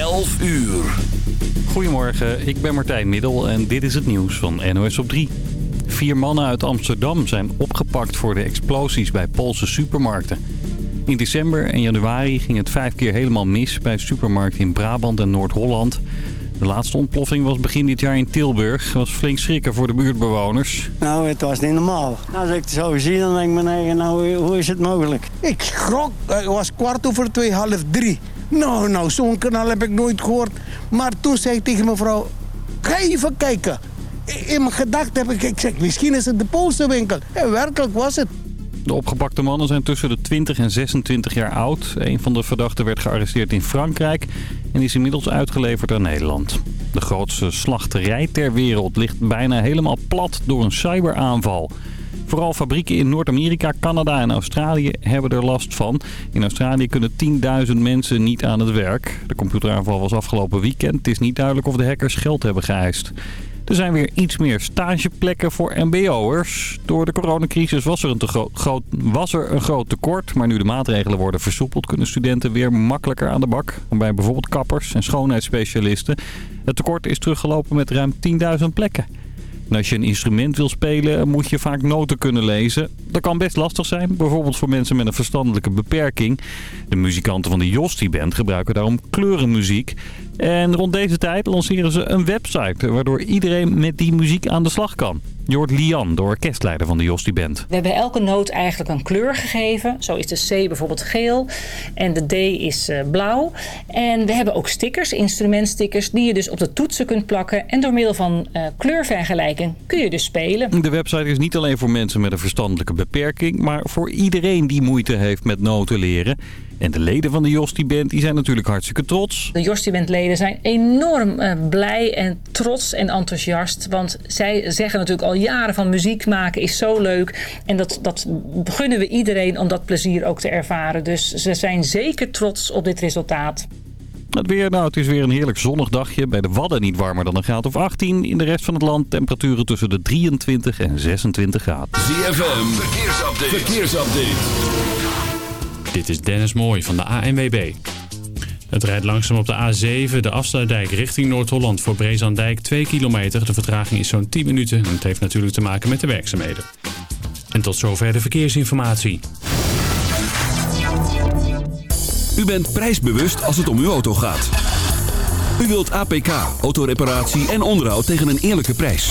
11 uur. Goedemorgen, ik ben Martijn Middel en dit is het nieuws van NOS op 3. Vier mannen uit Amsterdam zijn opgepakt voor de explosies bij Poolse supermarkten. In december en januari ging het vijf keer helemaal mis bij supermarkten in Brabant en Noord-Holland. De laatste ontploffing was begin dit jaar in Tilburg. Dat was flink schrikken voor de buurtbewoners. Nou, het was niet normaal. Als ik het zo zie, dan denk ik me eigen, nou, hoe is het mogelijk? Ik schrok. Het was kwart over twee, half drie. Nou, nou, zo'n kanaal heb ik nooit gehoord. Maar toen zei ik tegen mevrouw, ga even kijken. In mijn gedachten heb ik, ik zeg, misschien is het de Poolse winkel. En werkelijk was het. De opgepakte mannen zijn tussen de 20 en 26 jaar oud. Een van de verdachten werd gearresteerd in Frankrijk en is inmiddels uitgeleverd aan Nederland. De grootste slachterij ter wereld ligt bijna helemaal plat door een cyberaanval. Vooral fabrieken in Noord-Amerika, Canada en Australië hebben er last van. In Australië kunnen 10.000 mensen niet aan het werk. De computeraanval was afgelopen weekend. Het is niet duidelijk of de hackers geld hebben geëist. Er zijn weer iets meer stageplekken voor mbo'ers. Door de coronacrisis was er, een groot, was er een groot tekort. Maar nu de maatregelen worden versoepeld... kunnen studenten weer makkelijker aan de bak. Bij bijvoorbeeld kappers en schoonheidsspecialisten. Het tekort is teruggelopen met ruim 10.000 plekken. Als je een instrument wil spelen, moet je vaak noten kunnen lezen. Dat kan best lastig zijn, bijvoorbeeld voor mensen met een verstandelijke beperking. De muzikanten van de Josti-band gebruiken daarom kleurenmuziek. En rond deze tijd lanceren ze een website... waardoor iedereen met die muziek aan de slag kan. Jord Lian, de orkestleider van de Josti Band. We hebben elke noot eigenlijk een kleur gegeven. Zo is de C bijvoorbeeld geel en de D is uh, blauw. En we hebben ook stickers, instrumentstickers... die je dus op de toetsen kunt plakken. En door middel van uh, kleurvergelijking kun je dus spelen. De website is niet alleen voor mensen met een verstandelijke beperking... maar voor iedereen die moeite heeft met noten leren... En de leden van de Jostie Band die zijn natuurlijk hartstikke trots. De Jostie Band leden zijn enorm uh, blij en trots en enthousiast. Want zij zeggen natuurlijk al jaren van muziek maken is zo leuk. En dat, dat gunnen we iedereen om dat plezier ook te ervaren. Dus ze zijn zeker trots op dit resultaat. Het weer, nou, het is weer een heerlijk zonnig dagje. Bij de Wadden niet warmer dan een graad of 18. In de rest van het land temperaturen tussen de 23 en 26 graden. ZFM, verkeersupdate. verkeersupdate. Dit is Dennis Mooij van de ANWB. Het rijdt langzaam op de A7, de afsluitdijk richting Noord-Holland voor Brezandijk 2 kilometer. De vertraging is zo'n 10 minuten en het heeft natuurlijk te maken met de werkzaamheden. En tot zover de verkeersinformatie. U bent prijsbewust als het om uw auto gaat. U wilt APK, autoreparatie en onderhoud tegen een eerlijke prijs.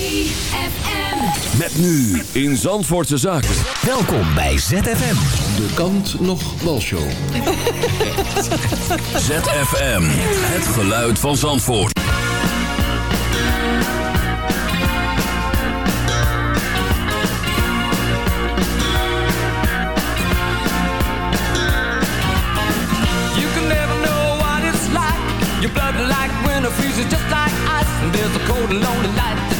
ZFM. Met nu in Zandvoortse Zaken. Welkom bij ZFM. De kant nog walshow. ZFM, het geluid van Zandvoort. You can never know what it's like. Your blood like winter freezes just like ice. And there's a cold and lonely light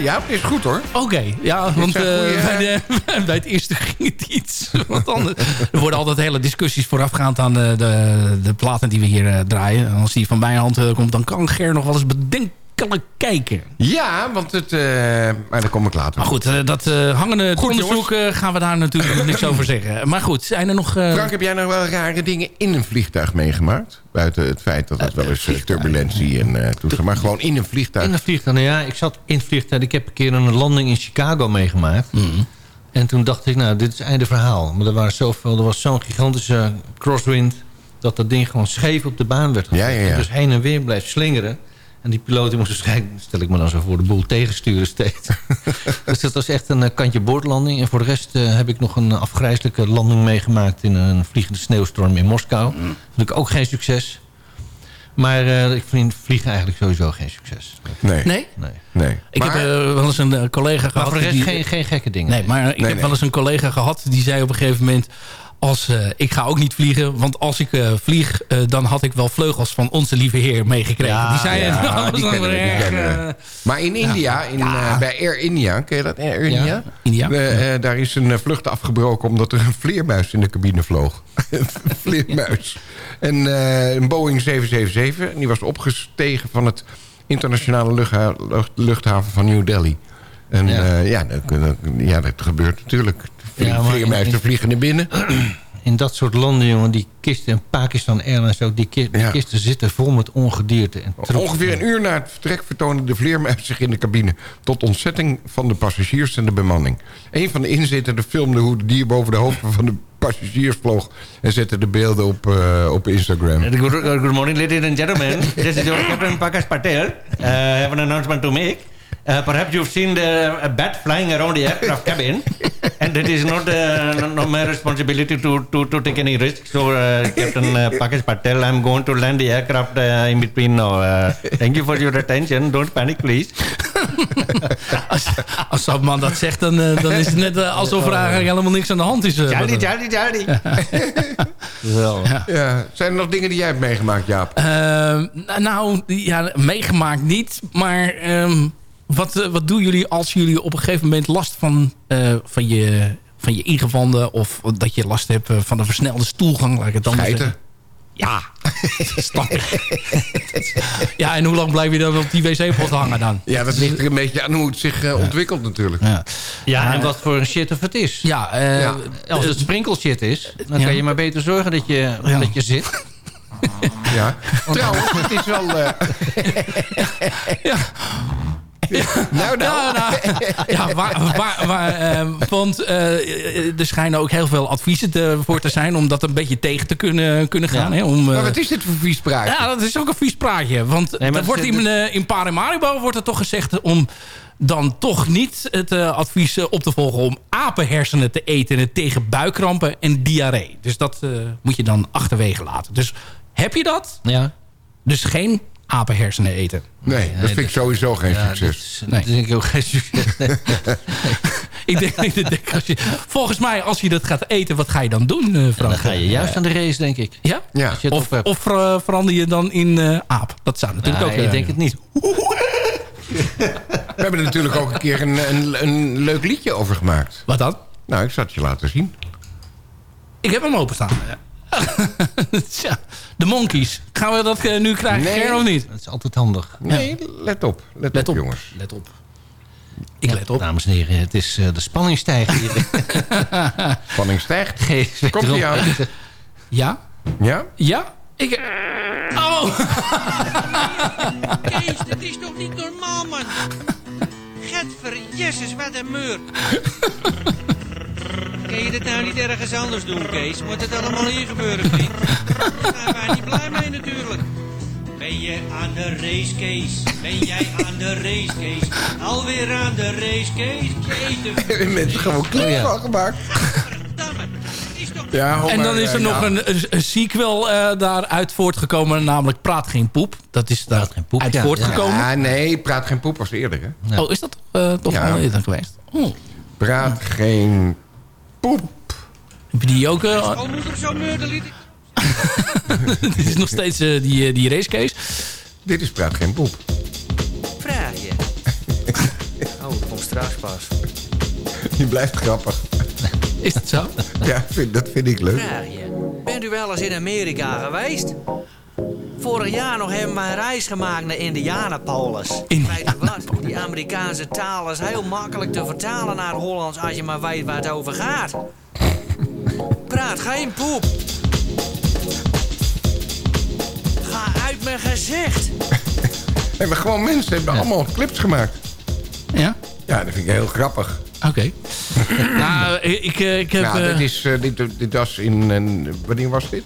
Ja, is goed hoor. Oké, ja, want eh, goeie, bij, de, bij het eerste ging het iets wat anders. Er worden altijd hele discussies voorafgaand aan de, de, de platen die we hier eh, draaien. En als die van mijn hand eh, komt, dan kan Ger nog wel eens bedenkelijk kijken. Ja, want het... eh, maar daar kom ik later Maar goed, eh, dat eh, hangende Goed, onderzoek eh, gaan we daar natuurlijk nog niks over zeggen. Maar goed, zijn er nog... eh, Frank, heb jij nog wel rare dingen in een vliegtuig meegemaakt? Buiten het feit dat het wel eens turbulentie en eh toestand... Maar gewoon in een vliegtuig. In een vliegtuig, nou ja, ik zat in het vliegtuig. Ik heb een keer een landing in Chicago meegemaakt. Mhm. En toen dacht ik, nou, dit is het einde verhaal. Maar er, waren zoveel, er was zo'n gigantische crosswind... dat dat ding gewoon scheef op de baan werd gezet. Ja, ja, ja. En Dus heen en weer bleef slingeren. En die piloot die moest waarschijnlijk, stel ik me dan zo voor... de boel tegensturen steeds. dus dat was echt een eh, kantje boordlanding. En voor de rest eh, heb ik nog een afgrijzelijke landing meegemaakt... in een vliegende sneeuwstorm in Moskou. Mm. Vond ik ook geen succes. Maar eh, ik vind vliegen eigenlijk sowieso geen succes. Nee. Nee? Nee. nee. Ik Maar- heb wel eens een collega Maar gehad... voor de rest die- geen, geen gekke dingen. Nee, maar ik Nee, heb nee. wel eens een collega gehad die zei op een gegeven moment... Als, eh, ik ga ook niet vliegen, want als ik eh, vlieg... eh, dan had ik wel vleugels van onze lieve heer meegekregen. Ja, die zei Ja, die kennen die erg, kennen eh, Maar in India, in, eh, bij Air India, ken je dat? Air India? Ja, India. Daar is een vlucht afgebroken omdat er een vleermuis in de cabine vloog. een vleermuis. En eh, een Boeing 777, en die was opgestegen van het internationale luchtha- lucht- luchthaven van New Delhi. En Ja. dat, ja, dat gebeurt natuurlijk. Vlie- Ja, maar in- vliegen naar binnen. In dat soort landen, jongen, die kisten... en Pakistan Airlines ook, die, ki- die Ja. kisten zitten vol met ongedierte. En troep. Ongeveer een uur na het vertrek vertoonde de vleermuis zich in de cabine... tot ontzetting van de passagiers en de bemanning. Een van de inzittenden filmde hoe het dier boven de hoofden van de passagiers vloog... en zette de beelden op, eh, op Instagram. Good, good morning, ladies and gentlemen. This is your Captain Pakas Patel. Uh, I have an announcement to make. Uh, perhaps you've seen the, a bat flying around the aircraft cabin. and it is not, uh, not, not my responsibility to, to, to take any risk. So, uh, Captain uh, Patel, I'm going to land the aircraft uh, in between now. Uh, thank you for your attention. Don't panic, please. als, als zo'n man dat zegt, dan, eh, dan is het net eh, alsof er eigenlijk helemaal niks aan de hand is. eh, Charlie, Charlie, Charlie. Wel. Ja. Zijn er nog dingen die jij hebt meegemaakt, Jaap? Ehm, nou, ja, meegemaakt niet. Maar ehm, wat, eh, wat doen jullie als jullie op een gegeven moment last van, eh, van, je, van je ingewanden... of dat je last hebt eh, van een versnelde stoelgang, laat ik het dan maar Schijten. zeggen. Ja, snap ja, en hoe lang blijf je dan op die wc-pot hangen dan? Ja, dat ligt er een beetje aan hoe het zich eh, ontwikkelt natuurlijk. Ja, Ja, en wat voor een shit of het is. ja, eh, Ja. Als het sprinkelshit is, dan Ja. kan je maar beter zorgen dat je, Ja. dat je zit. Ja. Trouwens, het is wel... eh, Nou, nou. Ja, nou, ja, waar, waar, waar, eh, want eh, er schijnen ook heel veel adviezen te, voor te zijn... om dat een beetje tegen te kunnen, kunnen gaan. Hè, om, eh, Maar wat is dit voor vies praatje? ja, dat is ook een vies praatje. Want maar er wordt in, eh, in Paramaribo wordt er toch gezegd om dan toch niet het eh, advies eh, op te volgen om apenhersenen te eten tegen buikkrampen en diarree. Dus dat eh, moet je dan achterwege laten. Dus heb je dat? Ja. Dus geen apenhersenen eten. Nee, dat vind ik sowieso geen Ja, succes. Dat, dat denk ik ook geen succes. ik denk, ik denk als je, volgens mij, als je dat gaat eten, wat ga je dan doen, eh, Frank? dan ga je juist aan de race, denk ik. Ja? Ja. Of, of eh, verander je dan in eh, aap? Dat zou natuurlijk Nou, ook... ik eh, denk het niet. We hebben er natuurlijk ook een keer een, een, een leuk liedje over gemaakt. Wat dan? Nou, ik zal het je laten zien. Ik heb hem openstaan. Tja, de Monkeys. Gaan we dat eh, nu krijgen, Nee. Ger, of niet? Dat is altijd handig. Nee, let op. Let, Let op, op. jongens. Let op. Ik let op. Dames en heren, het is eh, de spanning stijgt hier. Spanning stijgt. Komt je aan. Ja? Ja? Ja? Ik... Oh! Kees, dit is toch niet normaal, man? Getver, jezus, wat een meur. Kun je dit nou niet ergens anders doen, Kees? Moet het allemaal hier gebeuren, vriend? Daar zijn wij niet blij mee, natuurlijk. Ben je aan de race, Kees? Ben jij aan de race, Kees? Alweer aan de race, Kees? Jeetje. Mensen gewoon clip van gemaakt. Ja, En maar, dan is er nog ja. een, een, sequel eh, daaruit voortgekomen, namelijk Praat Geen Poep. Dat is daar uit ja. voortgekomen. Ja, nee, Praat Geen Poep was eerder, hè? Oh, is dat eh, toch Ja. al eerder geweest? Oh. Praat Geen Poep. Heb je die ook... eh, ik... dit is nog steeds eh, die, eh, die racecase. Dit is Praat Geen Poep. Vraag je. oh, het komt straks pas. Die blijft grappig. Is dat zo? Ja, vind, dat vind ik leuk. Vraag je. Bent u wel eens in Amerika geweest? Vorig jaar nog hebben we een reis gemaakt naar Indianapolis. Wat? Die Amerikaanse taal is heel makkelijk te vertalen naar Hollands als je maar weet waar het over gaat. Praat geen poep. Ga uit mijn gezicht. En we gewoon mensen hebben allemaal clips gemaakt. Ja? Ja, dat vind ik heel grappig. Oké. nou, ik, eh, ik heb... nou, eh, dit, is, eh, dit, dit was in... een wanneer was dit?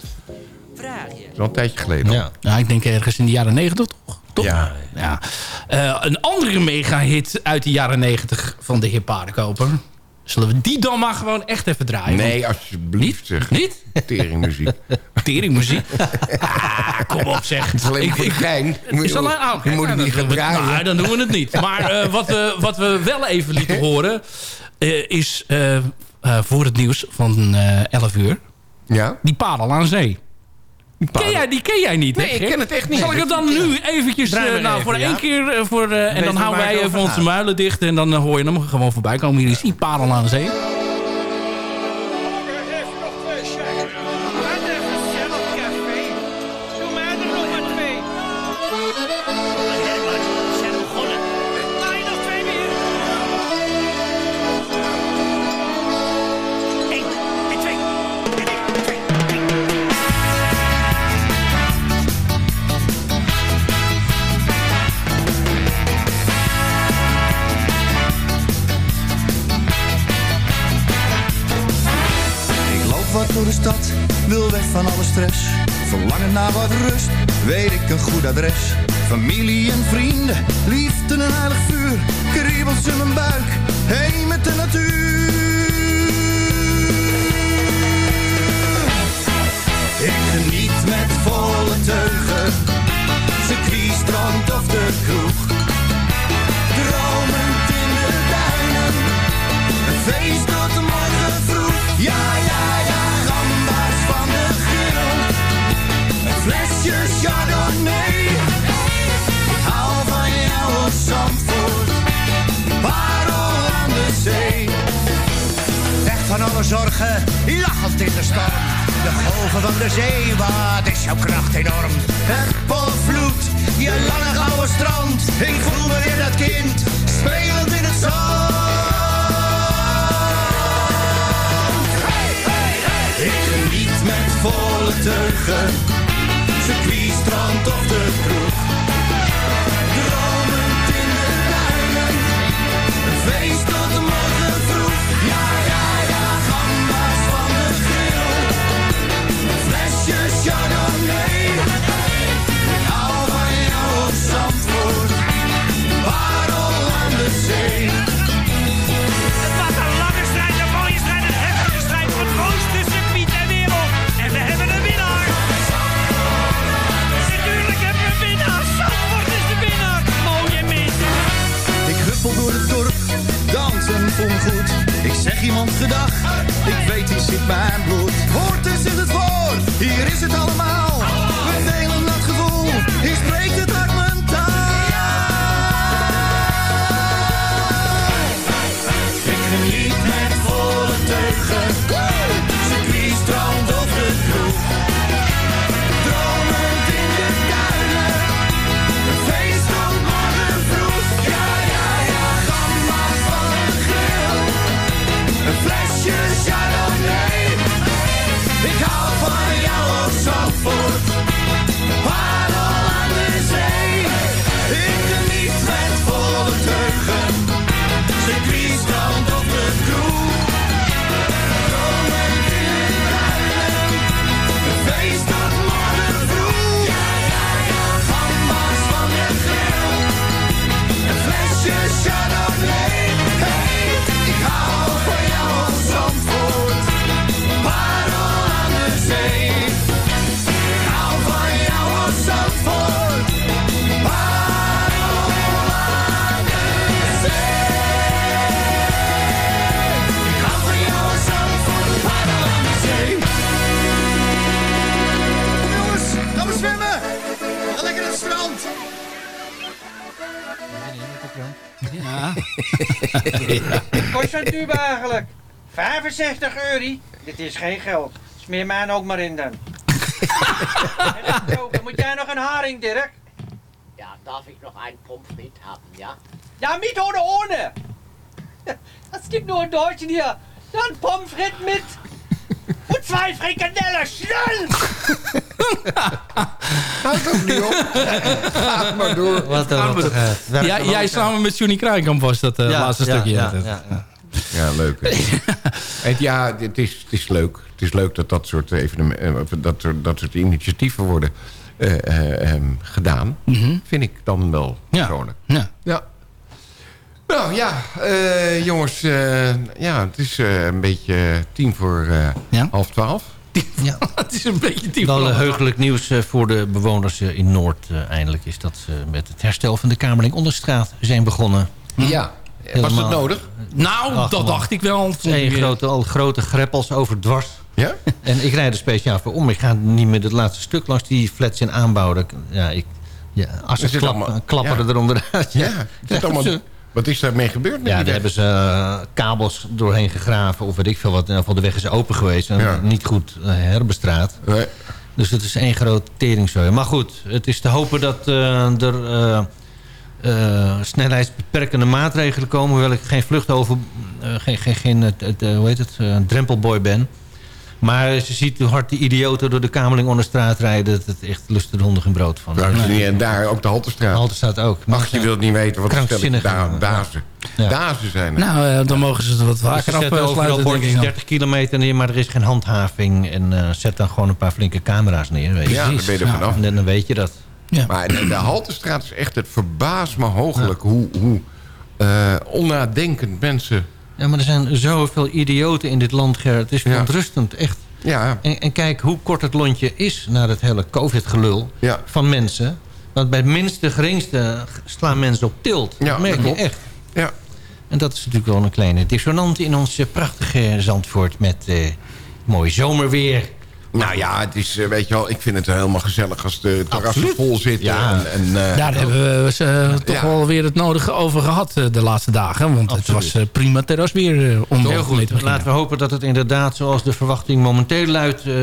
Al een tijdje geleden. Ja. Nou, ik denk ergens in de jaren negentig, toch? toch? Ja. ja. Eh, een andere mega-hit uit de jaren negentig van de heer Paardenkoper. Zullen we die dan maar gewoon echt even draaien? Nee, alsjeblieft zeg. Niet? Teringmuziek. Teringmuziek? ah, kom op zeg. Het is alleen voor de gein. Is alleen, ah, oké. Je moet het Nou, niet dan gaan doen we- draaien. Nou, dan doen we het niet. Maar eh, wat, we, wat we wel even lieten horen... eh, is voor het nieuws van eh 11 uur... Ja? Die parel aan zee. Ken jij, die ken jij niet, hè, Nee, ik ken het echt niet. Zal ik het dan nu eventjes... Eh, nou, even, voor ja. één keer... eh, voor, eh, en dan houden wij even onze muilen dicht... en dan hoor je hem gewoon voorbij komen. Hier is die parel aan zee. Adres. Ja. Kost zo'n tube eigenlijk? 65 euro? Dit is geen geld. Smeer mij ook maar in dan. En Moet jij nog een haring, Dirk? Ja, darf ich noch einen Pommes frites haben, ja? Ja, mit oder ohne? Das gibt nur in Deutschen hier. Dann Pommes frites mit. Zwei Frikadellen, schnell! Houd toch niet op. Ga maar door. Wat een rottigheid. Ja, jij ook, samen met Johnny Kruikamp was dat eh, Ja, laatste ja, stukje. ja, ja, ja. Ja, leuk. En ja, het is, het is leuk. Het is leuk dat dat soort, evenementen, dat, er, dat soort initiatieven worden eh, eh, ehm, gedaan. Vind ik dan wel persoonlijk. Ja. Nou ja, eh, jongens. eh, ja, het is een beetje tien voor eh, half twaalf. Ja. het is een beetje diep. Wel heugelijk nieuws voor de bewoners in Noord eindelijk... is dat ze met het herstel van de Kamerling Onderstraat zijn begonnen. Ja, was het nodig? Nou, Ach, dat man. dacht ik wel. Is één grote, al grote greppels over dwars. Ja? En ik rijd er speciaal voor om. Ik ga niet meer het laatste stuk langs die flats in aanbouw. Dat- Ja, ik, ja, Er zit klap, allemaal- klapperen ja. eronder uit. Ja, het allemaal- wat is daarmee gebeurd met Ja, daar hebben ze eh, kabels doorheen gegraven. Of weet ik veel wat. In ieder geval de weg is open geweest. En Ja. niet goed eh, herbestraat. Nee. Dus het is één groot teringzooi. Maar goed, het is te hopen dat eh, er snelheidsbeperkende maatregelen komen. Hoewel ik geen vlucht over... eh, geen, geen, geen hoe heet het? drempelboy ben. Maar ze ziet hoe hard die idioten door de Kamerling onder de straat rijden. Dat het echt lust de honden geen brood van. En daar ook de Haltestraat. De Haltestraat ook. Ach, je wilt niet weten wat de stelling Krankzinnig. da dazen. Ja. Dazen zijn er. Nou, eh, dan mogen ze het wat Dus ze vaker zetten overal afsluiten, bordjes dan. 30 kilometer neer, maar er is geen handhaving. En eh, zet dan gewoon een paar flinke camera's neer. Weet je. Ja, daar ben je er vanaf. En dan weet je dat. Maar de, de Haltestraat is echt het verbaast me hooglijk hoe, hoe eh, onnadenkend mensen... Ja, maar er zijn zoveel idioten in dit land, Ger. Het is verontrustend, echt. Ja. En, en kijk hoe kort het lontje is na het hele covid-gelul Ja. van mensen. Want bij het minste geringste slaan mensen op tilt. Ja, dat merk dat je klopt. echt. Ja. En dat is natuurlijk wel een kleine dissonant in ons eh, prachtige Zandvoort... met eh, mooi zomerweer. Nou ja, het is, eh, weet je wel, ik vind het helemaal gezellig als de terrassen vol zitten. Ja. En, en, eh, Daar hebben we ze toch Ja. wel weer het nodige over gehad eh, de laatste dagen. Want het was eh, prima terrasweer eh, om Heel mee te goed. beginnen. Laten we hopen dat het inderdaad, zoals de verwachting momenteel luidt... eh,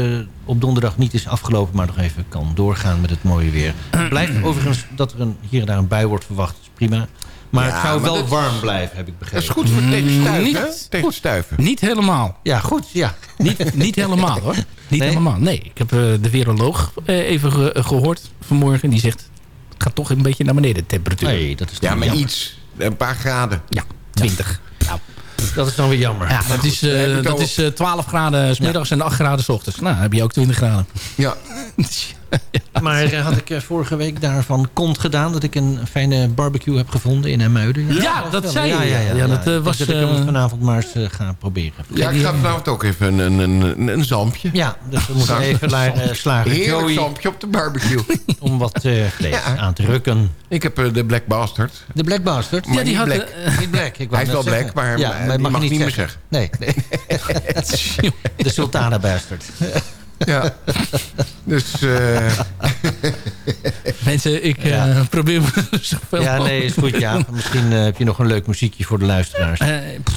op donderdag niet is afgelopen, maar nog even kan doorgaan met het mooie weer. Het blijft overigens dat er een, hier en daar een bui wordt verwacht. is prima. Maar Ja, het zou maar wel warm blijven, heb ik begrepen. dat is goed voor tegen stuiven, niet hè? Niet helemaal. Ja, goed. Ja. Niet, niet helemaal hoor. Niet Nee? helemaal. Nee, ik heb eh, de viroloog eh, even ge- gehoord vanmorgen. Die zegt, het gaat toch een beetje naar beneden, de temperatuur. Nee, dat is Ja, maar jammer. iets. Een paar graden. Ja, 20. Nou, Dat is dan weer jammer. ja, dat is, eh, dat is eh, 12 graden 's middags en 8 graden 's ochtends. Nou, heb je ook 20 graden. Ja. Maar eh, had ik eh, vorige week daarvan kont gedaan... dat ik een fijne barbecue heb gevonden in Emuiden? Ja, dat zei je. Ja, ja, ja. Ja, dat, Ik eh, denk was, dat ik hem vanavond maar eens eh, ga proberen. Ja, ik ga vanavond ook even een, een, een, een zampje. Ja, dus we moeten even naar uh, Slager Heerlijk Joey... zampje op de barbecue. om wat eh, vlees Ja. aan te rukken. ik heb de Black Bastard. De Black Bastard? Maar die had, black. Niet Black, ik Hij is wel black, zeggen. maar, ja, maar die mag je niet meer Nee, nee. De Sultana Bastard. Ja. Dus... eh, Mensen, ik eh, probeer me zoveel Ja, nee, is goed. Ja. Misschien eh, heb je nog een leuk muziekje voor de luisteraars. Pff,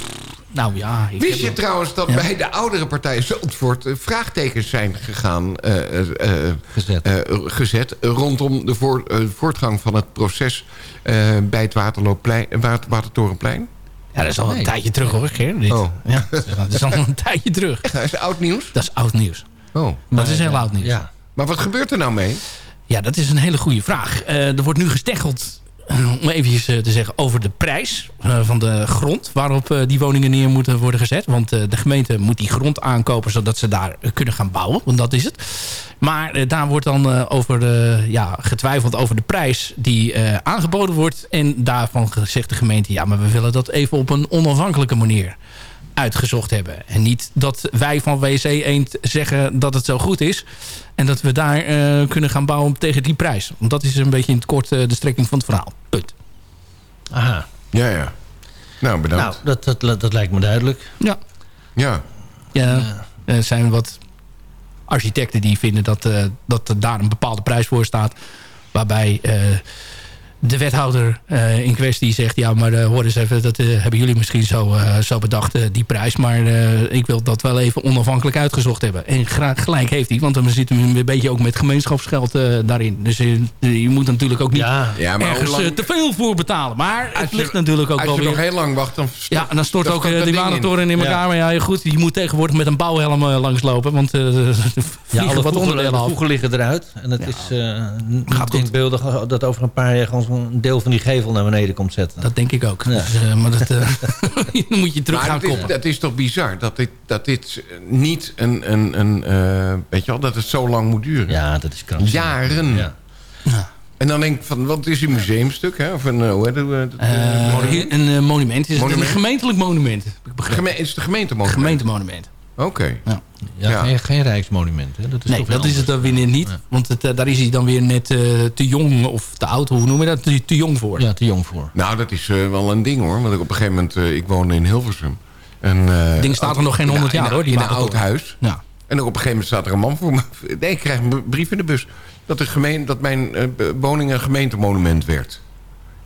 nou ja. Ik Wist heb je nog- trouwens dat Ja. bij de oudere partij Zandvoort... vraagtekens zijn gegaan, eh, eh, eh, Gezet. gezet... rondom de voor- voortgang van het proces eh, bij het Waterloopplein, Water- Watertorenplein? Ja, dat is al een Nee. tijdje terug hoor. Dit. Oh. Ja, dat is al een tijdje terug. Echt, is oud nieuws? Dat is oud nieuws. Oh. Dat is heel oud nieuws. Ja. Maar wat gebeurt er nou mee? Ja, dat is een hele goede vraag. Eh, er wordt nu gesteggeld, eh, om even te zeggen, over de prijs eh, van de grond... waarop eh, die woningen neer moeten worden gezet. Want eh, de gemeente moet die grond aankopen... zodat ze daar eh, kunnen gaan bouwen, want dat is het. Maar eh, daar wordt dan eh, over, eh, ja, getwijfeld over de prijs die eh, aangeboden wordt. En daarvan zegt de gemeente... ja, maar we willen dat even op een onafhankelijke manier uitgezocht hebben. En niet dat wij van WC Eend zeggen dat het zo goed is. En dat we daar eh, kunnen gaan bouwen tegen die prijs. Want dat is een beetje in het kort eh, de strekking van het verhaal. Punt. Aha. Ja, ja. Nou, bedankt. Nou, dat, dat, dat lijkt me duidelijk. Ja. ja. Ja, Er zijn wat architecten die vinden dat, eh, dat er daar een bepaalde prijs voor staat. Waarbij eh, de wethouder eh, in kwestie zegt... ja, maar eh, hoor eens even, dat eh, hebben jullie misschien zo, zo bedacht, die prijs. Maar eh, ik wil dat wel even onafhankelijk uitgezocht hebben. En gelijk heeft hij, want dan zit hem een beetje ook met gemeenschapsgeld eh, daarin. Dus je moet natuurlijk ook niet Ja, Ja, maar ergens lang- te veel voor betalen. Maar het je- ligt natuurlijk ook Als wel je weer... nog heel lang wacht, dan... Ja, en dan stort dan ook stort die ding in. elkaar. Ja. Maar ja, goed, je moet tegenwoordig met een bouwhelm langslopen. Want er Ja, alle wat voegen, onderdelen af. voegen liggen eruit. En het is uh, Gaat denkbeeldig dat over een paar jaar gewoon zo'n deel van die gevel naar beneden komt zetten. Dat denk ik ook. Ja. Dus, eh, maar dat, eh, dan moet je terug Maar gaan het is, koppen. dat is toch bizar dat dit, dat dit niet een... een, een eh, weet je wel, dat het zo lang moet duren. Ja, dat is krankzinnig. Jaren. Ja. En dan denk ik van, wat is een museumstuk? Hè? Of een, hoe heet het? dat, monument? een monument. Is het Monument? een gemeentelijk monument? Geme- is het de gemeentemonument? Gemeentemonument. Oké. Ja. Ja, Ja. Geen, geen rijksmonument. Hè? Dat is Nee, toch dat is het dan weer niet. Want het, eh, daar is hij dan weer net eh, te jong of te oud. Hoe noem je dat? Te, te jong voor. Ja, te jong voor. Nou, dat is eh, wel een ding hoor. Want ik op een gegeven moment, eh, ik woonde in Hilversum. En, eh, ding staat er nog geen 100 jaar, hoor, die In een oud huis. Ja. En ook op een gegeven moment staat er een man voor me. Nee, ik krijg een brief in de bus. Dat, de gemeen, dat mijn woning een gemeentemonument werd.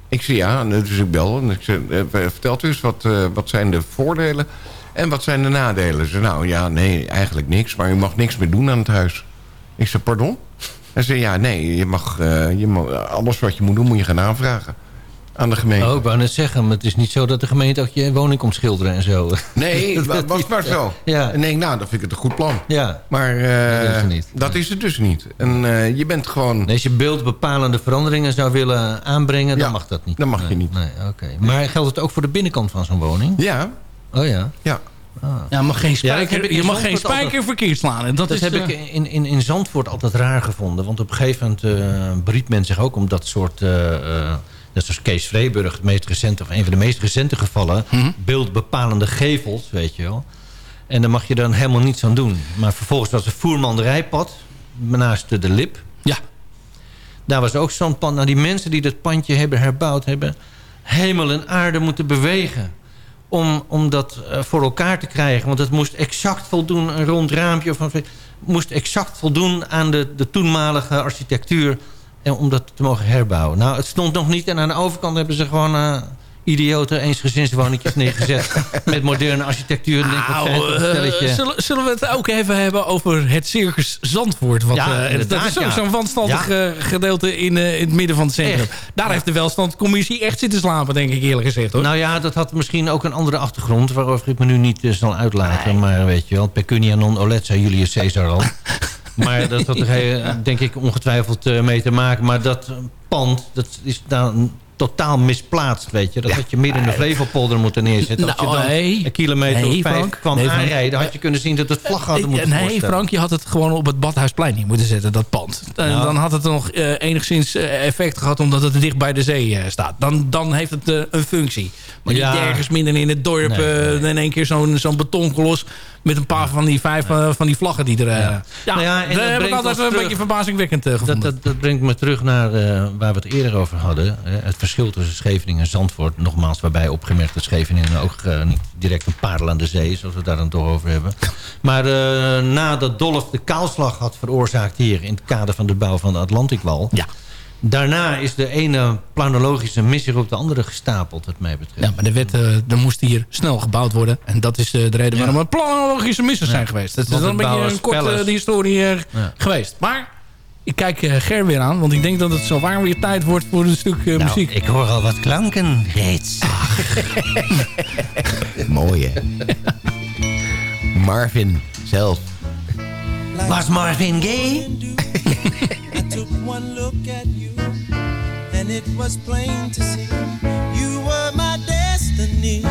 Ik zei ja, en dus ik bel. En ik zei, vertelt u eens, wat, eh, wat zijn de voordelen en wat zijn de nadelen? Ze zei, nou ja, nee, eigenlijk niks. Maar u mag niks meer doen aan het huis. Ik zei, pardon? Hij zei, ja, nee, je mag, eh, je mag, alles wat je moet doen, moet je gaan aanvragen. Aan de gemeente. Oh, ik wou net zeggen, maar het is niet zo dat de gemeente ook je woning komt schilderen en zo. Nee, dat was maar zo. Ja. En nee, nou, dan vind ik het een goed plan. Ja. Maar eh, Dat is het niet. dat is het dus niet. En eh, je bent gewoon... Nee, als je beeldbepalende veranderingen zou willen aanbrengen, dan Ja, mag dat niet. dat mag je niet. Nee, oké. Maar geldt het ook voor de binnenkant van zo'n woning? Ja, Oh ja. ja. Ja, mag geen Ja, dat spijker, je mag geen spijker verkeerd slaan. En dat, Dat, is, heb eh, ik in, in, in Zandvoort altijd raar gevonden. Want op een gegeven moment uh, beriet men zich ook om dat soort... eh, eh, net zoals Kees Vreeburg, het meest recente, of een van de meest recente gevallen... Mhm. beeldbepalende gevels, weet je wel. En daar mag je dan helemaal niets aan doen. Maar vervolgens was er voermanderijpad, naast de lip. Ja. Daar was ook zo'n pand. Nou, die mensen die dat pandje hebben herbouwd... hebben hemel en aarde moeten bewegen om, om dat uh, voor elkaar te krijgen. Want het moest exact voldoen, een rond raampje... Of een, moest exact voldoen aan de, de toenmalige architectuur... En om dat te mogen herbouwen. Nou, het stond nog niet. En aan de overkant hebben ze gewoon... Idiote eensgezinswoningjes neergezet... met moderne architectuur. Nou, uh, zullen, zullen we het ook even hebben over het Circus Zandvoort? Wat, ja, uh, dat is zo'n ja. zo wanstaltig ja. gedeelte in, uh, in het midden van het centrum. Echt? Daar heeft de welstandcommissie echt zitten slapen, denk ik eerlijk gezegd. Hoor. Nou ja, dat had misschien ook een andere achtergrond... waarover ik me nu niet zal uitlaten. Nee. Maar weet je wel, pecunia non olet, zei Julius Caesar al. maar dat had er denk ik ongetwijfeld mee te maken. Maar dat pand, dat is dan totaal misplaatst, weet je. Dat ja. had je midden in de Flevopolder moeten neerzetten. Nou, Als je dan nee. een kilometer nee, of vijf Frank. kwam nee, aanrijden... had je kunnen zien dat het vlag hadden moeten Nee, voorstellen. Frank, je had het gewoon op het Badhuisplein niet moeten zetten, dat pand. En nou. dan had het nog uh, enigszins uh, effect gehad... omdat het dicht bij de zee uh, staat. Dan, dan heeft het een functie. Maar Ja. niet ergens midden in het dorp... Nee, nee. in één keer zo'n zo'n betonkolos Met een paar van die vijf eh, van die vlaggen die er... eh, ja, Nou ja, en dat heb ik altijd een terug. beetje verbazingwekkend eh, Dat, gevonden. dat, dat brengt me terug naar waar we het eerder over hadden. het verschil tussen Scheveningen en Zandvoort. Nogmaals, waarbij opgemerkt dat Scheveningen ook niet direct een parel aan de zee is. Zoals we het daar dan toch over hebben. Maar nadat Dolf de kaalslag had veroorzaakt hier... in het kader van de bouw van de Atlantikwal... Ja. Daarna is de ene planologische missie op de andere gestapeld, wat mij betreft. Ja, maar er, werd, eh, er moest hier snel gebouwd worden. En dat is eh, de reden waarom er planologische missen zijn geweest. Dat is dan een beetje een korte de historie eh, Ja. geweest. Maar ik kijk Ger weer aan. Want ik denk dat het zo waar weer tijd wordt voor een stuk Nou, muziek. ik hoor al wat klanken reeds. Mooi, hè? Marvin zelf. Was Marvin gay? I took one look at you, and it was plain to see you were my destiny.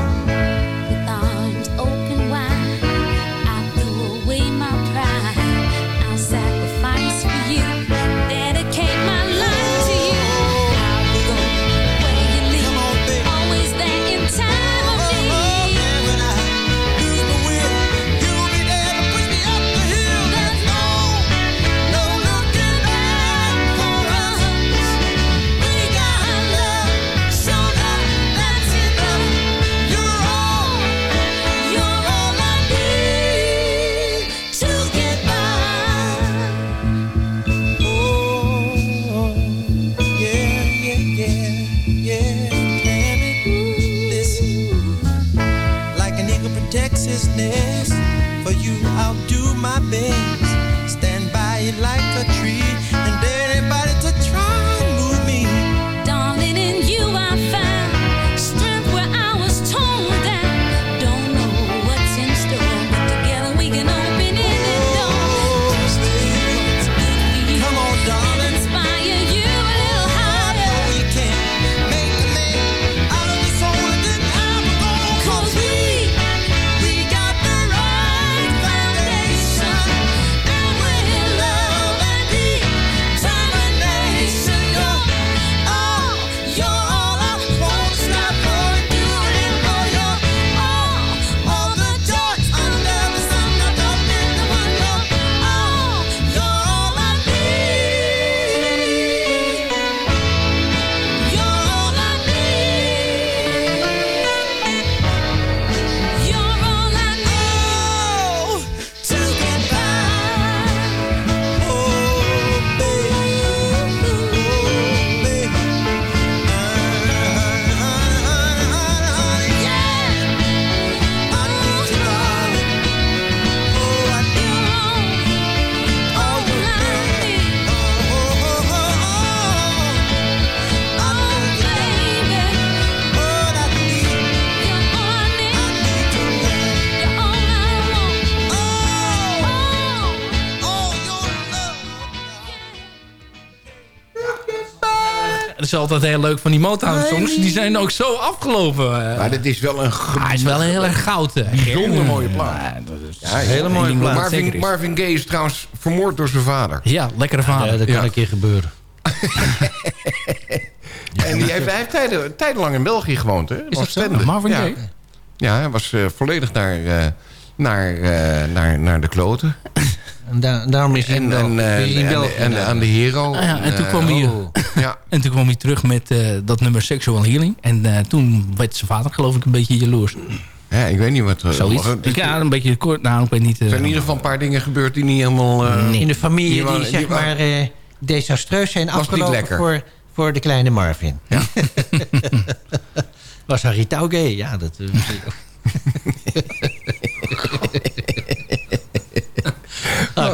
Is altijd heel leuk van die Motown-songs. Die zijn ook zo afgelopen. Maar dit is wel een... Hij is wel heel erg goud. Bijzonder mooie plaat. Ja, dat is Ja, een hele mooie plaat. Marvin, is. Gaye is trouwens vermoord door zijn vader. Ja, lekkere vader. Ja, dat kan Ja. een keer gebeuren. En die heeft, hij heeft tijden, tijdenlang in België gewoond, hè? dat zo? Oostende. Marvin ja. Gaye? Ja, hij was eh, volledig naar, eh, naar, eh, naar, naar de kloten. En daar- daarom is hij in En, eh, en- België en- aan de hero. Ah ja, en toen eh, kwam hij, oh. Ja. en toen kwam hij terug met eh, dat nummer Sexual Healing. En eh, toen werd zijn vader geloof ik een beetje jaloers. ja, ik weet niet wat... Zoiets. het- Ja, een beetje kort. Nou, ik weet niet. Er zijn in ieder geval een paar dingen gebeurd die niet helemaal... eh, In de familie die zeg die maar eh, desastreus zijn Was niet afgelopen lekker. voor, voor de kleine Marvin. Was Harry Touwgay? Ja, dat...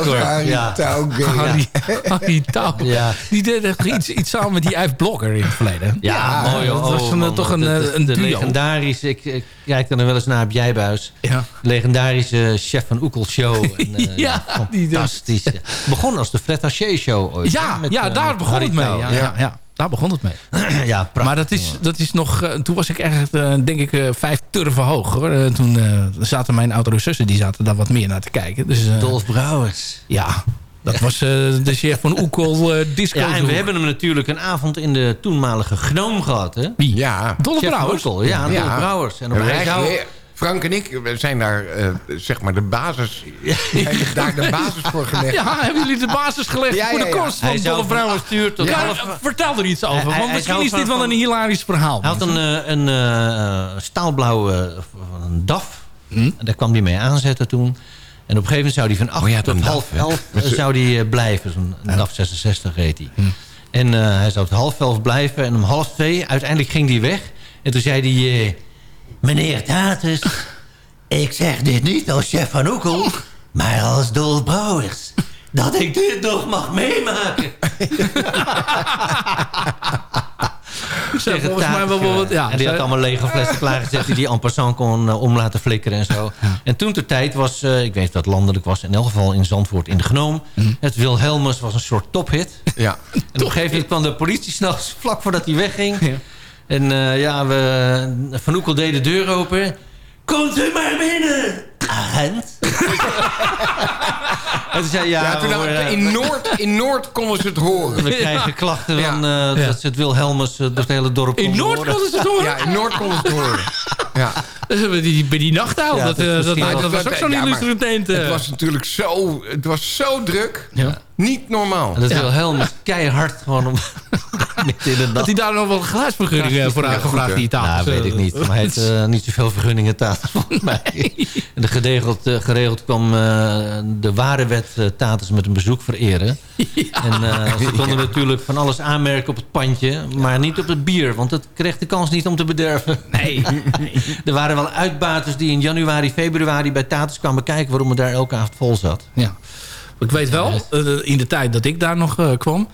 eh, Harry ja. Harry, Harry. Ja. Die deed echt iets, iets samen met die Yves Blokker in het verleden. Ja, mooi. Dat was oh, een, man, toch een, de, eh, de, een de duo. legendarische... Ik, ik kijk er dan wel eens naar op Jijbuis. Ja. Legendarische chef van Oekel show. En, eh, Ja, die dus. fantastisch. Begon als de Fred Haché show ooit. Ja, met, ja eh, daar begon Harry het mee. Ja, ja. Daar begon het mee. ja, prachtig. Maar dat is, dat is nog... eh, toen was ik echt, eh, denk ik, eh, vijf turven hoog. Hoor. Toen eh, zaten mijn oudere zussen, die zaten daar wat meer naar te kijken. Dus, eh, Dolf Brouwers. Ja, dat was eh, de chef van Oekel eh Disco. Ja, en we hebben hem natuurlijk een avond in de toenmalige Gnoom gehad, hè? Wie? Ja. Dolf Brouwers? Oekel, ja, Ja. Dolf Brouwers. En op hij zou... is Frank en ik we zijn daar, eh, zeg maar, de basis... Daar de basis voor gelegd. Ja, hebben jullie de basis gelegd Ja, voor de ja, ja. kost van Dolle Vrouwen? overstuur tot Ja, half- vertel er iets over, Hij- want hij misschien is dit wel een hilarisch verhaal. Hij had een, eh, een eh, staalblauwe een DAF. En daar kwam hij mee aanzetten toen. En op een gegeven moment zou hij van acht Oh, je had tot half DAF, hè? elf Met eh, z'n- zou die, blijven. Zo'n DAF 66 reed hij. En eh, hij zou tot half elf blijven. En om half twee, uiteindelijk ging hij weg. En toen zei hij... eh, Meneer Tatus, ik zeg dit niet als chef van Oekel... maar als Dolf Brouwers. Dat ik dit nog mag meemaken. Zo, volgens mij wel wat... Ja, en die had allemaal lege flessen klaargezet... die die en passant kon eh, om laten flikkeren en zo. En toen de tijd was, eh, ik weet dat het landelijk was... in elk geval in Zandvoort in de Genoom. Het Wilhelmus was een soort tophit. Ja. En op een gegeven moment kwam de politie s'nachts... vlak voordat hij wegging. En eh, ja, we, Van Oekel deed de deur open... Komt u maar binnen, agent. en toen zei ja, Ja, toen in, Noord, in Noord konden ze het horen. we krijgen klachten Ja. van eh, dat ze het Wilhelmus uh, door het hele dorp In Noord horen. konden ze het horen? Ja, in Noord konden ze het horen. Ja. Dus bij die, bij die Ja, dat, dat eh, was ook zo'n Ja, maar illustre tent. eh. Het was natuurlijk zo, het was zo druk. Niet normaal. En dat Wilhelmus keihard gewoon om... Dat hij daar nog wel een geluidsvergunning eh, voor aangevraagd, die tafel. Nou, weet ik niet. Maar hij heeft eh, niet zoveel vergunningen tatus volgens mij. En de geregeld, eh, geregeld kwam eh, de ware wet tatus met een bezoek vereren. En eh, ze konden natuurlijk van alles aanmerken op het pandje. Maar niet op het bier. Want dat kreeg de kans niet om te bederven. Nee. Er waren wel uitbaters die in januari, februari bij tatus kwamen kijken... waarom het daar elke avond vol zat. Ja. Ik weet wel, eh, in de tijd dat ik daar nog eh, kwam...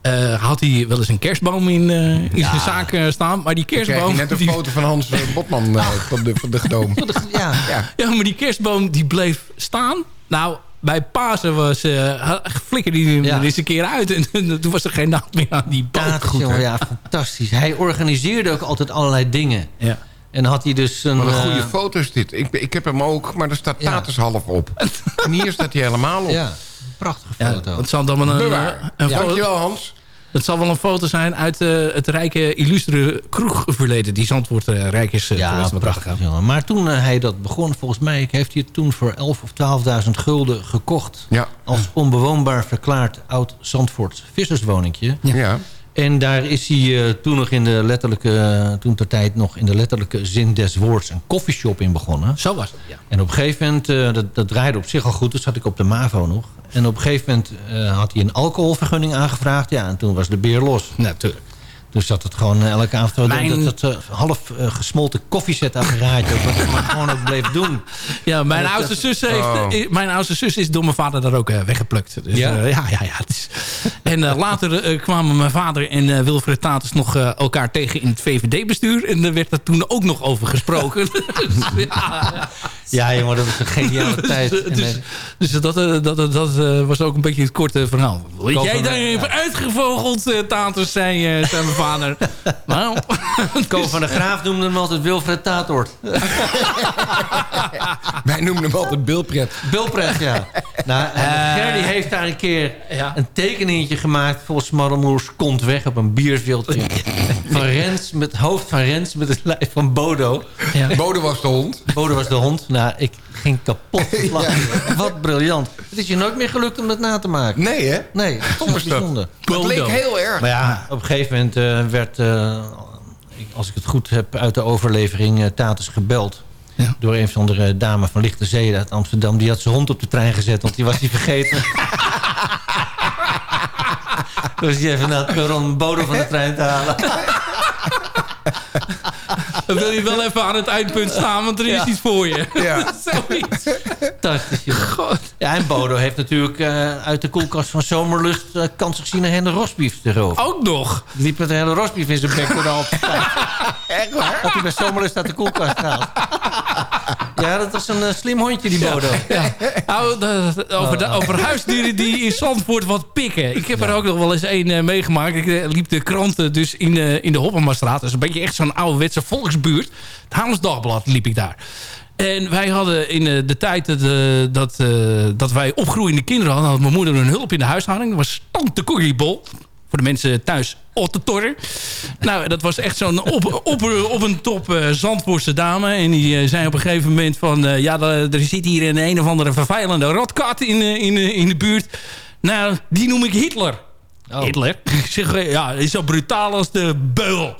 eh, had hij wel eens een kerstboom in, eh, in zijn zaak staan. Maar die Ik kreeg kerstboom... je net een die- foto van Hans Botman eh, van de, van de gedoom. Ja, Ja. Ja, maar die kerstboom die bleef staan. Nou, bij Pasen was... eh flikkerde die hem Ja. er eens een keer uit. En toen was er geen naam meer aan die boom. Jongen, ja, fantastisch. Hij organiseerde ook altijd allerlei dingen. Ja. En had hij dus een... Wat een goede foto is dit. Ik, ik heb hem ook, maar er staat Ja. Tatus half op. En hier staat hij helemaal op. Ja, prachtige Ja, foto. het zal dan wel een, Bewaar. eh, een foto, Dankjewel Hans. het zal wel een foto zijn uit eh, het rijke, illustere kroegverleden. Die Zandvoort eh, rijk is uh, Ja, prachtig. jongen. Maar toen hij dat begon, volgens mij heeft hij het toen voor 11.000 of 12.000 gulden gekocht. Ja. Als onbewoonbaar verklaard oud Zandvoorts visserswoningje. Ja. En daar is hij eh, toen nog in de letterlijke, toen ter tijd nog in de letterlijke zin des woords een koffieshop in begonnen. Zo was het, ja. En op een gegeven moment, eh, dat, dat draaide op zich al goed, dus zat ik op de MAVO nog. En op een gegeven moment eh, had hij een alcoholvergunning aangevraagd. Ja, en toen was de beer los. Natuurlijk. Dus zat het gewoon eh, elke avond Mijn- dat, dat eh, half eh, gesmolten koffiezetapparaatje... wat hij maar gewoon ook bleef doen. Ja, mijn dat- oudste, zus heeft, Oh. eh, mijn oudste zus is door mijn vader daar ook eh, weggeplukt. Dus, Ja? ja? ja, ja, ja. Het is, en eh, later eh, kwamen mijn vader en eh, Wilfred Tatus nog eh, elkaar tegen in het VVD-bestuur. En daar werd er toen ook nog over gesproken. dus, ja, Ja, jongen, dat was een geniale tijd. Dus, En, dus, eh, dus dat, eh, dat, dat, dat eh, was ook een beetje het korte verhaal. Weet jij daar even uitgevogeld, eh, Tatus, zei, eh, zei mijn vader. nou, Ko van der Graaf noemde hem altijd Wilfred Tatort. Wij noemen hem altijd Bilpret. Bilpret, ja. Nou, en Eh, Gerdy heeft daar een keer ja. een tekeningetje gemaakt... volgens Marlemoers kont weg op een bierviltje. Van Rens, met het hoofd van Rens met het lijf van Bodo. ja. Bode was de hond. Bodo was de hond. Nou, ik ging kapot. Wat briljant. Het is je nooit meer gelukt om dat na te maken. Nee, hè? Nee, dat. bijzonder. Het leek heel erg. Maar ja, op een gegeven moment eh, werd, eh, als ik het goed heb uit de overlevering, eh, Tatus gebeld. Ja. Door een van de dame van Lichte Zee uit Amsterdam. Die had zijn hond op de trein gezet, want die was die vergeten. dus die even naar het perron Bodo van de trein te halen. Dan wil je wel even aan het eindpunt staan, want er is Ja. iets voor je. Ja. Zoiets. Fantastisch, jongen. Ja, en Bodo heeft natuurlijk eh, uit de koelkast van Zomerlucht... eh, kans gezien een hele rosbief te roven. Ook nog. Liep met een hele rosbief in zijn bek door de halve Echt waar? Dat hij bij Zomerlust uit de koelkast haalt. Ja, dat was een eh, slim hondje, die Bodo. Nou, de- over, de, over huisdieren die in Zandvoort wat pikken. Ik heb er ook nog wel eens één eh, meegemaakt. Ik eh, liep de kranten dus in, in de Hoppenmastraat. Dat is een beetje echt zo'n ouderwetse volksbuurt. Het Haarlems Dagblad liep ik daar. En wij hadden in de tijd dat, dat, dat wij opgroeiende kinderen hadden... had mijn moeder een hulp in de huishouding. Dat was tante Corriebol. Voor de mensen thuis Ottetorre. Nou, dat was echt zo'n op, op, op een top Zandvoortse dame. En die eh, zei op een gegeven moment van... eh, ja, er, zit hier een, een of andere vervelende rotkat in, in, in de buurt. Nou, die noem ik Hitler. Hitler? Ik zeg, ja, is zo brutaal als de beul.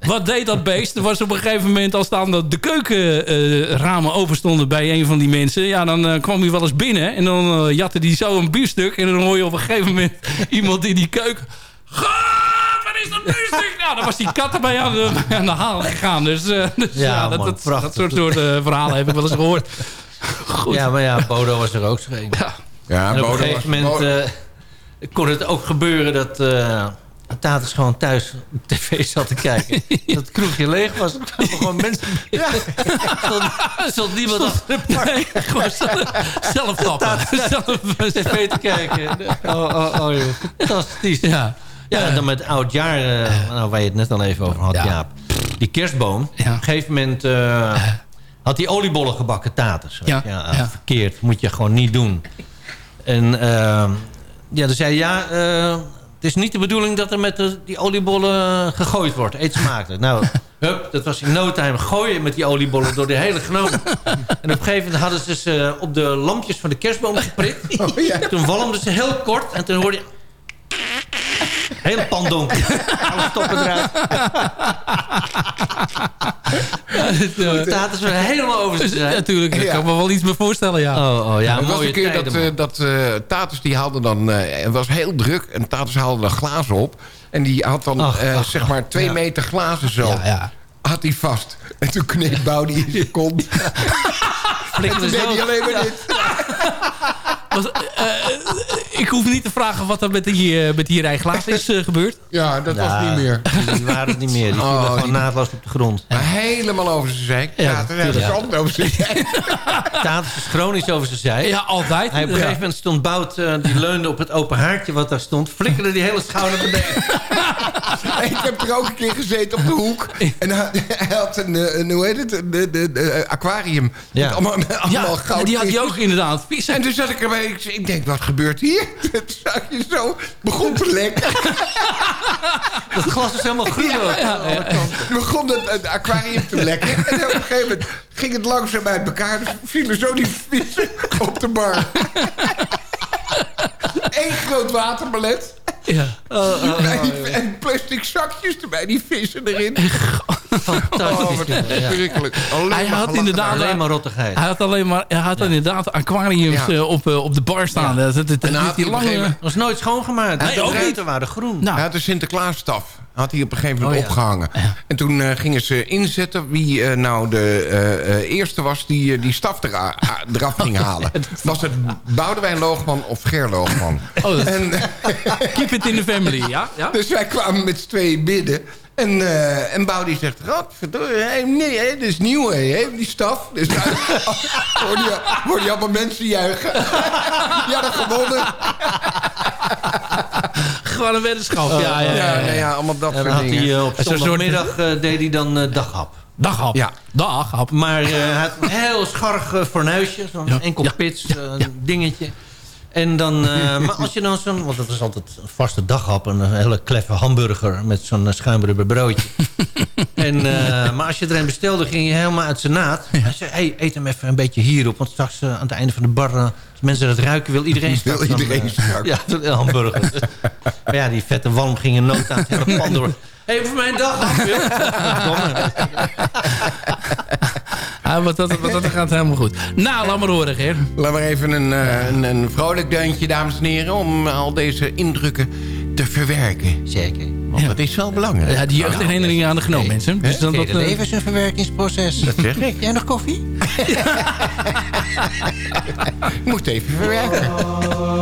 Wat deed dat beest? Er was op een gegeven moment, als dan de, keukenramen open stonden bij een van die mensen... ja, dan kwam hij wel eens binnen en dan jatte hij zo een biefstuk... en dan hoor je op een gegeven moment iemand in die keuken... Wat is dat nou, dan was die kat erbij aan de, aan de haal gegaan. Dus, eh, dus ja, Ja, dat, man, dat, dat soort, soort eh, verhalen heb ik wel eens gehoord. Goed. Ja, maar ja, Bodo was er ook zo een. Ja, en op Bodo een gegeven was- moment Bodo- eh, kon het ook gebeuren dat uh, Tatus gewoon thuis op tv zat te kijken. dat het kroegje leeg was. Er gewoon mensen binnen. Stond, stond niemand achter de bar. Nee, gewoon zelf, zelf tappen. Zelf tv te kijken. Oh, oh, oh, joh. Fantastisch. Ja. Ja, en dan met oudjaar, uh, nou, waar je het net al even over had, Ja. Jaap. Die kerstboom. Op een gegeven moment had hij oliebollen gebakken, weet Ja. Verkeerd, moet je gewoon niet doen. En uh, ja, dan zei hij, ja, uh, het is niet de bedoeling dat er met de, die oliebollen gegooid wordt. Eet smakelijk. Nou, hup, dat was in no time gooien met die oliebollen door de hele gnoom. En op een gegeven moment hadden ze ze op de lampjes van de kerstboom geprikt. Toen walmden ze heel kort en toen hoorde je... Hele pan donker. Alle stoppen eruit. Staat er zo helemaal over te zijn. Natuurlijk, ik kan me wel iets meer voorstellen, ja. Oh, oh ja, er was mooie een keer tijden, dat, eh, dat eh, Tatus die haalde dan... eh, het was heel druk en Tatus haalde dan glazen op. En die had dan Ach, eh, ach, zeg maar twee ja. meter glazen zo. Ja, ja. Had hij vast. En toen kneep Boudi in zijn kont. en Flikkerde toen deed zo. hij alleen maar dit. Was, eh, hoef niet te vragen wat er met die, eh, met die rij glazen is eh, gebeurd. Ja, dat was niet meer. Die waren het niet meer. Die Oh, vielen gewoon die- naadloos op de grond. Maar helemaal over zijn zeik. Ja, Ja, toen hebben ze altijd over zijn zeik. Tatus is chronisch over zijn zij. Ja, altijd. Hij op een Ja. gegeven moment stond Bout, eh, die leunde op het open haartje wat daar stond. Flikkerde die hele schouder beneden. ik heb er ook een keer gezeten op de hoek. En hij, had een, een, hoe heet het, een de, de, de, aquarium. Ja. Met allemaal, allemaal Ja, goud. die had hij ook inderdaad. En toen zat ik erbij. Ik, ik denk, wat gebeurt hier? Toen zag je zo, begon te lekken. Dat glas is helemaal groen. begon het, het aquarium te lekken. En op een gegeven moment ging het langzaam uit elkaar. Dus vielen zo die vissen op de bar. Eén groot waterbelet. Ja. en, die- en plastic zakjes erbij, die vissen erin. Fantastisch. Oh, verschrikkelijk. Hij had inderdaad... Alleen maar rottigheid. Hij had alleen maar, hij had inderdaad aquariums Ja. eh, op, eh, op de bar staan. Dat, dat, dat, En had die hij lange... gegeven was nooit schoongemaakt. Nee, de ook ruiten niet. waren groen. Nou, Hij had de Sinterklaasstaf. Had hij op een gegeven moment Oh, ja. opgehangen. En toen eh, gingen ze inzetten wie nou de eh, eh, eerste was die die staf a- eraf ging halen. Was het Boudewijn Loogman of Ger Loogman? Oh, En, keep it in the family, ja? ja? dus wij kwamen met z'n tweeën binnen. En, eh en Boudie zegt, godverdorie, hé, nee, hè, dit is nieuw, hè, die staf. Dus je, hoorde je allemaal mensen juichen. Die hadden gewonnen. Gewoon een weddenschap. ja, ja, ja. Ja, ja, allemaal dat En dan soort had dingen. hij eh, op zondagmiddag eh, deed hij dan eh, daghap. Daghap. Ja. Daghap. Maar eh, hij had een heel scharrig eh, fornuisje. Zo'n Ja. enkel Ja. pits eh, dingetje. En dan, eh, maar als je dan zo'n... Want dat is altijd een vaste daghap. Een hele kleffe hamburger met zo'n eh, schuimrubber broodje. en, eh, maar als je er een bestelde, ging je helemaal uit zijn naad. Hij zei, hey, eet hem even een beetje hierop. Want straks aan het einde van de bar... als mensen het ruiken, wil iedereen straks Wil iedereen. Ja, een hamburger. maar ja, die vette walm ging in nood aan het hele pan door. Even voor mijn daghap, joh. Domme. Ah, wat dat, wat dat gaat helemaal goed. Nou, laat maar horen, Geer. Laat maar even een, eh, een, een vrolijk deuntje, dames en heren... om al deze indrukken te verwerken. Zeker. Want Ja. dat is wel belangrijk. Ja, die jeugdherinneringen aan de genomen mensen. Dus dan, dat, Het eh, leven is een verwerkingsproces. Dat zeg ik. Jij nog koffie? Ik moest even verwerken. Oh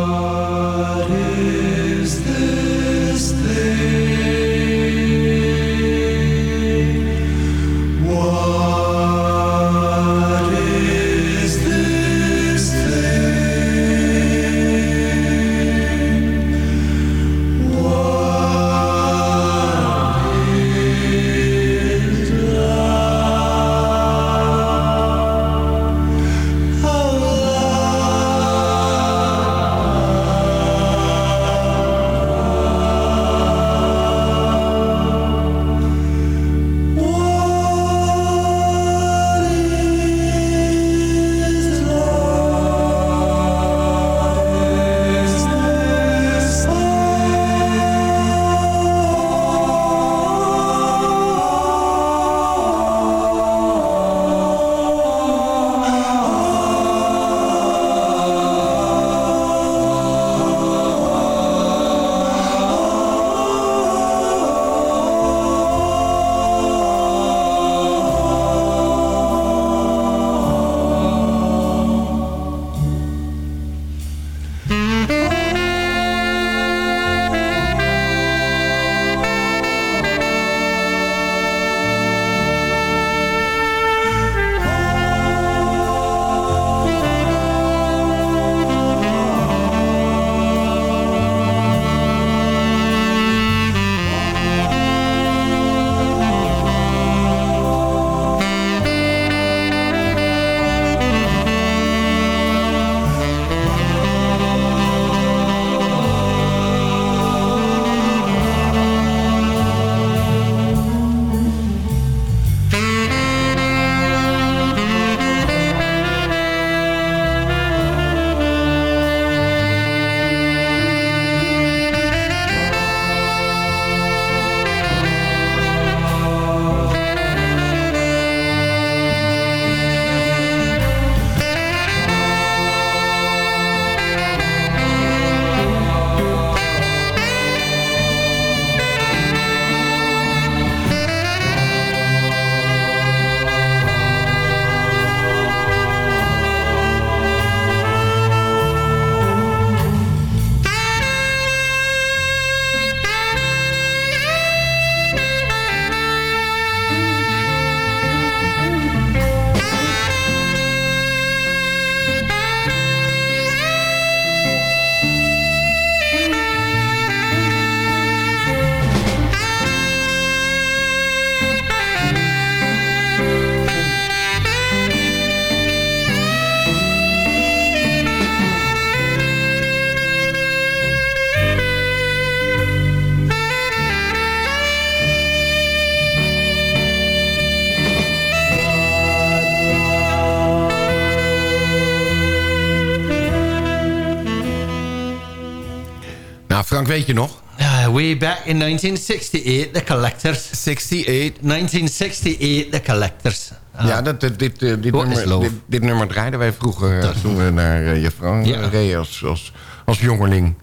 weet je nog? Ja, way back in 1968, The Collectors. 68. 1968, The Collectors. Ah. Ja, dat, dit, dit, eh, dit, nummer, dit, dit nummer draaiden wij vroeger eh, toen we naar uh, Juffrouw Ja. reden als, als, als jongerling.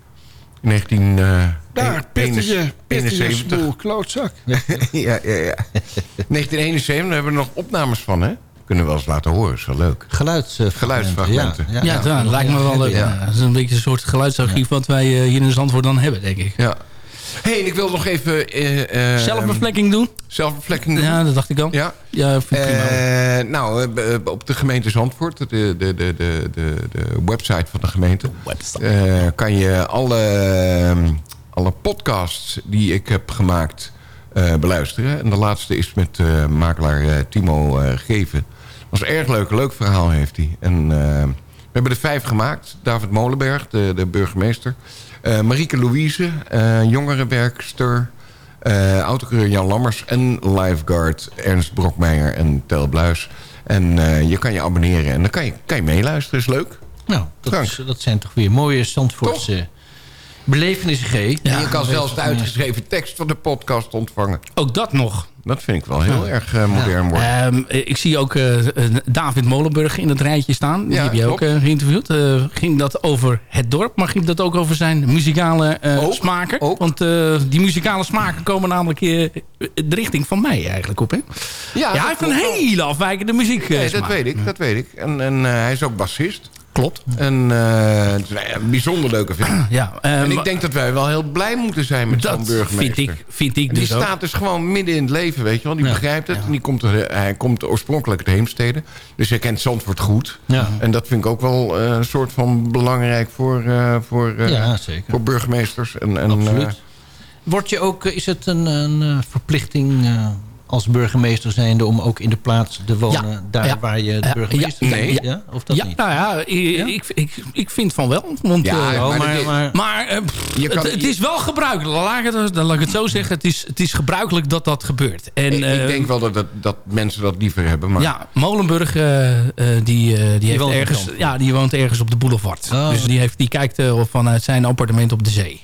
In 19, eh, Daar, pittige, pittige 71. smoel klootzak. ja, ja, ja. 1971 daar hebben we nog opnames van, hè? Kunnen we wel eens laten horen, is wel leuk. Geluidsfragmenten. Geluidsfragmenten. Ja, Ja, dat lijkt me wel leuk. Ja. Ja. Dat is een beetje een soort geluidsarchief wat wij eh, hier in Zandvoort dan hebben, denk ik. Ja. hey, ik wil nog even... eh, eh, Zelfbevlekking doen? Zelfbevlekking doen. Ja, dat dacht ik al. Ja. Ja, vind ik prima. Eh, nou, eh, eh, op de gemeente Zandvoort, de, de, de, de, de, de website van de gemeente... eh, kan je alle, ehm, alle podcasts die ik heb gemaakt eh, beluisteren. En de laatste is met eh, makelaar eh, Timo eh, Geven. Was erg leuk, een leuk verhaal heeft hij. En, eh, we hebben er vijf gemaakt. David Molenberg, de, de burgemeester. Eh, Marieke Louise, eh jongerenwerkster... autocoureur Jan Lammers en lifeguard Ernst Brokmeijer en Tel Bluis. En je kan je abonneren en dan kan je, kan je meeluisteren. Is leuk. Nou, dat, is- dat zijn toch weer mooie Zandvoortse belevenissen, G. en je kan zelfs de uitgeschreven tekst van de podcast ontvangen. Ook dat nog. Dat vind ik wel heel erg eh, modern worden. Ehm, ik zie ook eh, eh, David Molenburg in het rijtje staan. Die heb je ook eh, geïnterviewd. Eh, ging dat over het dorp, maar ging dat ook over zijn muzikale eh, smaken? Want eh, die muzikale smaken komen namelijk eh, de richting van mij eigenlijk op. Hè? Ja, hij heeft een hele afwijkende muziek. Nee, dat weet ik, dat weet ik. En, en eh, hij is ook bassist. Klopt. En eh, een bijzonder leuke vent. Ja, eh, en ik denk dat wij wel heel blij moeten zijn met zo'n Dat burgemeester. vind ik, vind ik die dus ook. staat dus gewoon midden in het leven, weet je wel. Die Ja. begrijpt het. En die komt er, hij komt oorspronkelijk uit Heemstede. Dus hij kent Zandvoort goed. Ja. En dat vind ik ook wel eh, een soort van belangrijk voor, eh, voor, eh, Ja, zeker. voor burgemeesters. En, en, Absoluut. eh, Word je ook, eh, is het een, een eh, verplichting eh, als burgemeester zijnde... om ook in de plaats te wonen Ja, daar ja. waar je de burgemeester ja, bent? ja. Ja, Of dat ja, niet? nou ja, ik, ik, ik, ik vind van wel. Want, Ja, eh, maar maar, eh, pff, Je kan- het, het is wel gebruikelijk. Laat ik het, dan laat ik het zo zeggen. Het is, het is gebruikelijk dat dat gebeurt. En, ik, ik eh, denk wel dat, dat, dat mensen dat liever hebben. Maar Ja, Molenburg eh, eh, die, eh, die, heeft woont ergens, ja, die woont ergens op de boulevard. Oh. Dus die, heeft, die kijkt vanuit zijn appartement op de zee.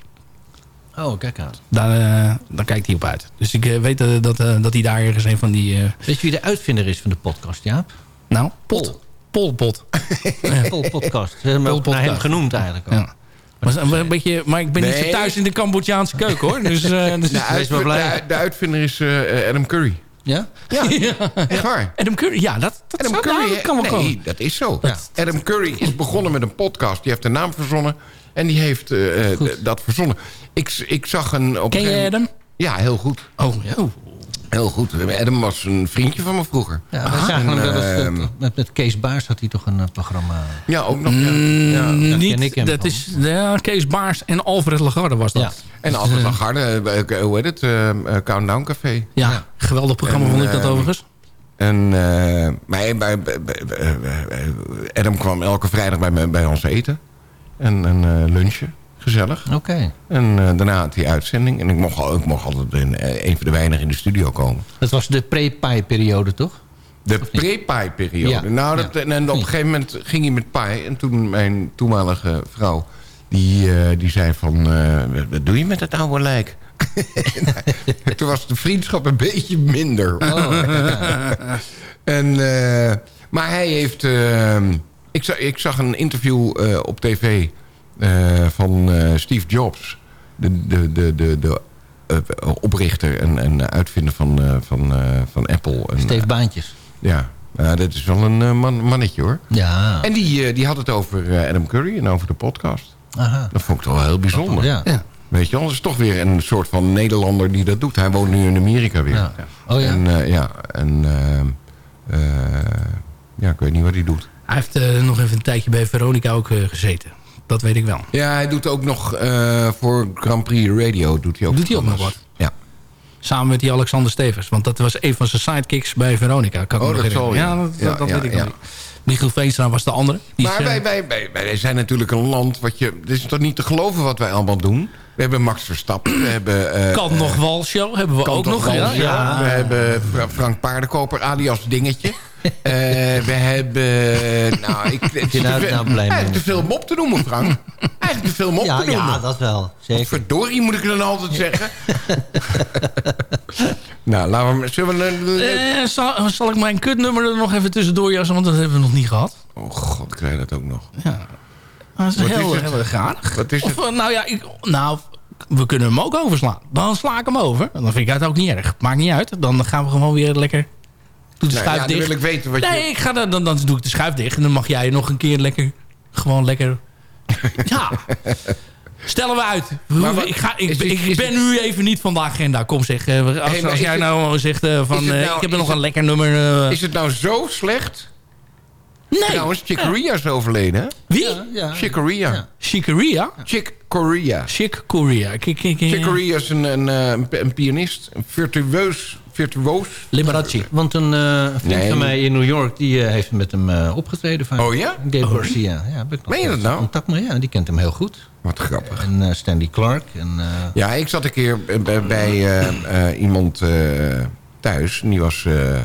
Oh, kijk aan. Daar, eh, daar kijkt hij op uit. Dus ik eh, weet dat, eh, dat hij daar ergens een van die... eh, Weet je wie de uitvinder is van de podcast, Jaap? nou, pot. Polpot. Pol podcast. Ze hebben naar hem genoemd eigenlijk. ook. Ja. Maar, een beetje, maar ik ben niet zo thuis in de Cambodjaanse keuken hoor. Dus, eh, dus de, uitvinder, de, de uitvinder is eh, Adam Curry. Ja? Ja, echt waar. Adam Curry, ja, dat, dat, Adam zou- Curry, nou, dat kan wel nee, komen. dat is zo. Adam Curry is begonnen met een podcast. Die heeft de naam verzonnen. En die heeft dat verzonnen. Ik, ik zag een... Op Ken een je gegeven- Adam? Ja, heel goed. Oh, ja. Heel goed. Adam was een vriendje van me vroeger. Ja, wij zagen hem En, wel eens, ehm, met, met, Kees Baars had hij toch een eh, programma. Ja, ook nog. Ja. Mm, Ja. ken ik niet, hem dat van. is ja, Kees Baars en Alfred Lagarde was dat. Ja. En altijd nog harde, eh, hoe heet het? eh, eh, Countdown Café. Ja, geweldig programma En, vond ik dat eh, overigens. En eh, maar, bij, bij- bij- eh, eh, Adam kwam elke vrijdag bij, me- bij ons eten. En, en eh, lunchen. Gezellig. Oké. En eh, daarna had hij uitzending. En ik mocht, al- ik mocht altijd in, eh, een van de weinigen in de studio komen. Dat was de pre-pai-periode, toch? De pre-pie-periode. Ja. Nou, dat, en, en op een gegeven moment ging hij met pie. En toen mijn toenmalige vrouw... die, eh, die zei van... wat doe je met dat oude lijk? toen was de vriendschap een beetje minder. en, eh, maar hij heeft... eh, ik, zag, ik zag een interview op tv... eh, van eh, Steve Jobs. De, de, de, de, de eh, oprichter en, en uitvinder van, eh, van, eh, van Apple. En, Steve Baantjes. ja, ja, dat is wel een man, mannetje hoor. Ja. En die, eh, die had het over eh, Adam Curry en over de podcast. Aha. Dat vond ik toch wel heel bijzonder. Ja. Ja. Weet je het is toch weer een soort van Nederlander die dat doet. Hij woont nu in Amerika weer. Ja. Oh ja. En, eh, ja, en ja, ik weet niet wat hij doet. Hij heeft nog even een tijdje bij Veronica ook gezeten. Dat weet ik wel. Ja, hij doet ook nog eh, voor Grand Prix Radio. Doet hij ook, Doet hij ook nog wat? Ja. Samen met die Alexander Stevens. Want dat was een van zijn sidekicks bij Veronica. Kan Oh, dat zal, ja. Dat, Ja, dat, ja, weet ik ja. wel. Michiel Veenstra was de andere. Die maar is, eh, wij, wij, wij, wij zijn natuurlijk een land wat je... Het is toch niet te geloven wat wij allemaal doen? We hebben Max Verstappen. We hebben... eh, kan nog wel show hebben we ook nog. Ja. We hebben Fra- Frank Paardenkoper alias Dingetje. Eh, we hebben... Nou, ik, het is je daar te nou blij Eigenlijk te veel om op te noemen, Frank. Eigenlijk te veel om op Ja, te noemen. ja, dat wel. Zeker. Verdorie moet ik dan altijd zeggen. nou, laten we... Zullen we... een- Eh, zal, zal ik mijn kutnummer er nog even tussendoor jassen? Want dat hebben we nog niet gehad. Oh god, krijg je dat ook nog. Ja. Dat is Wat heel, is het? heel erg aardig. Wat is Of, het? eh, nou ja, ik, nou, we kunnen hem ook overslaan. Dan sla ik hem over. Dan vind ik het ook niet erg. Maakt niet uit. Dan gaan we gewoon weer lekker... Doe de Nou, schuif ja, dan dicht. wil ik weten wat je- Nee, ik ga dan, dan, dan doe ik de schuif dicht. En dan mag jij nog een keer lekker... Gewoon lekker... ja. Stellen we uit. Maar wat- ik, ga, ik, is- is- ik is ben het- nu even niet van de agenda. Kom zeg. eh, Als, Hey, als jij het- nou zegt eh, van... eh, nou- ik heb er nog een lekker nummer... eh, Is het nou zo slecht? Nee. Trouwens, Chick Corea is overleden, hè? Wie? Chick Corea. Chick Corea? Chick Corea. Chick Corea. Chick is een, een, een, een pianist. Een virtueus. Virtuoos. Liberace. Want een eh, vriend Nee. van mij in New York... die eh, heeft met hem eh, opgetreden. Vaak. Oh ja? Gabe Garcia. Ja, heb ik nog Meen je dat nou? Contact mee, ja. Die kent hem heel goed. Wat grappig. En eh, Stanley Clark. En, eh, Ja, ik zat een keer bij, bij eh, eh, iemand eh, thuis. En die was eh, eh,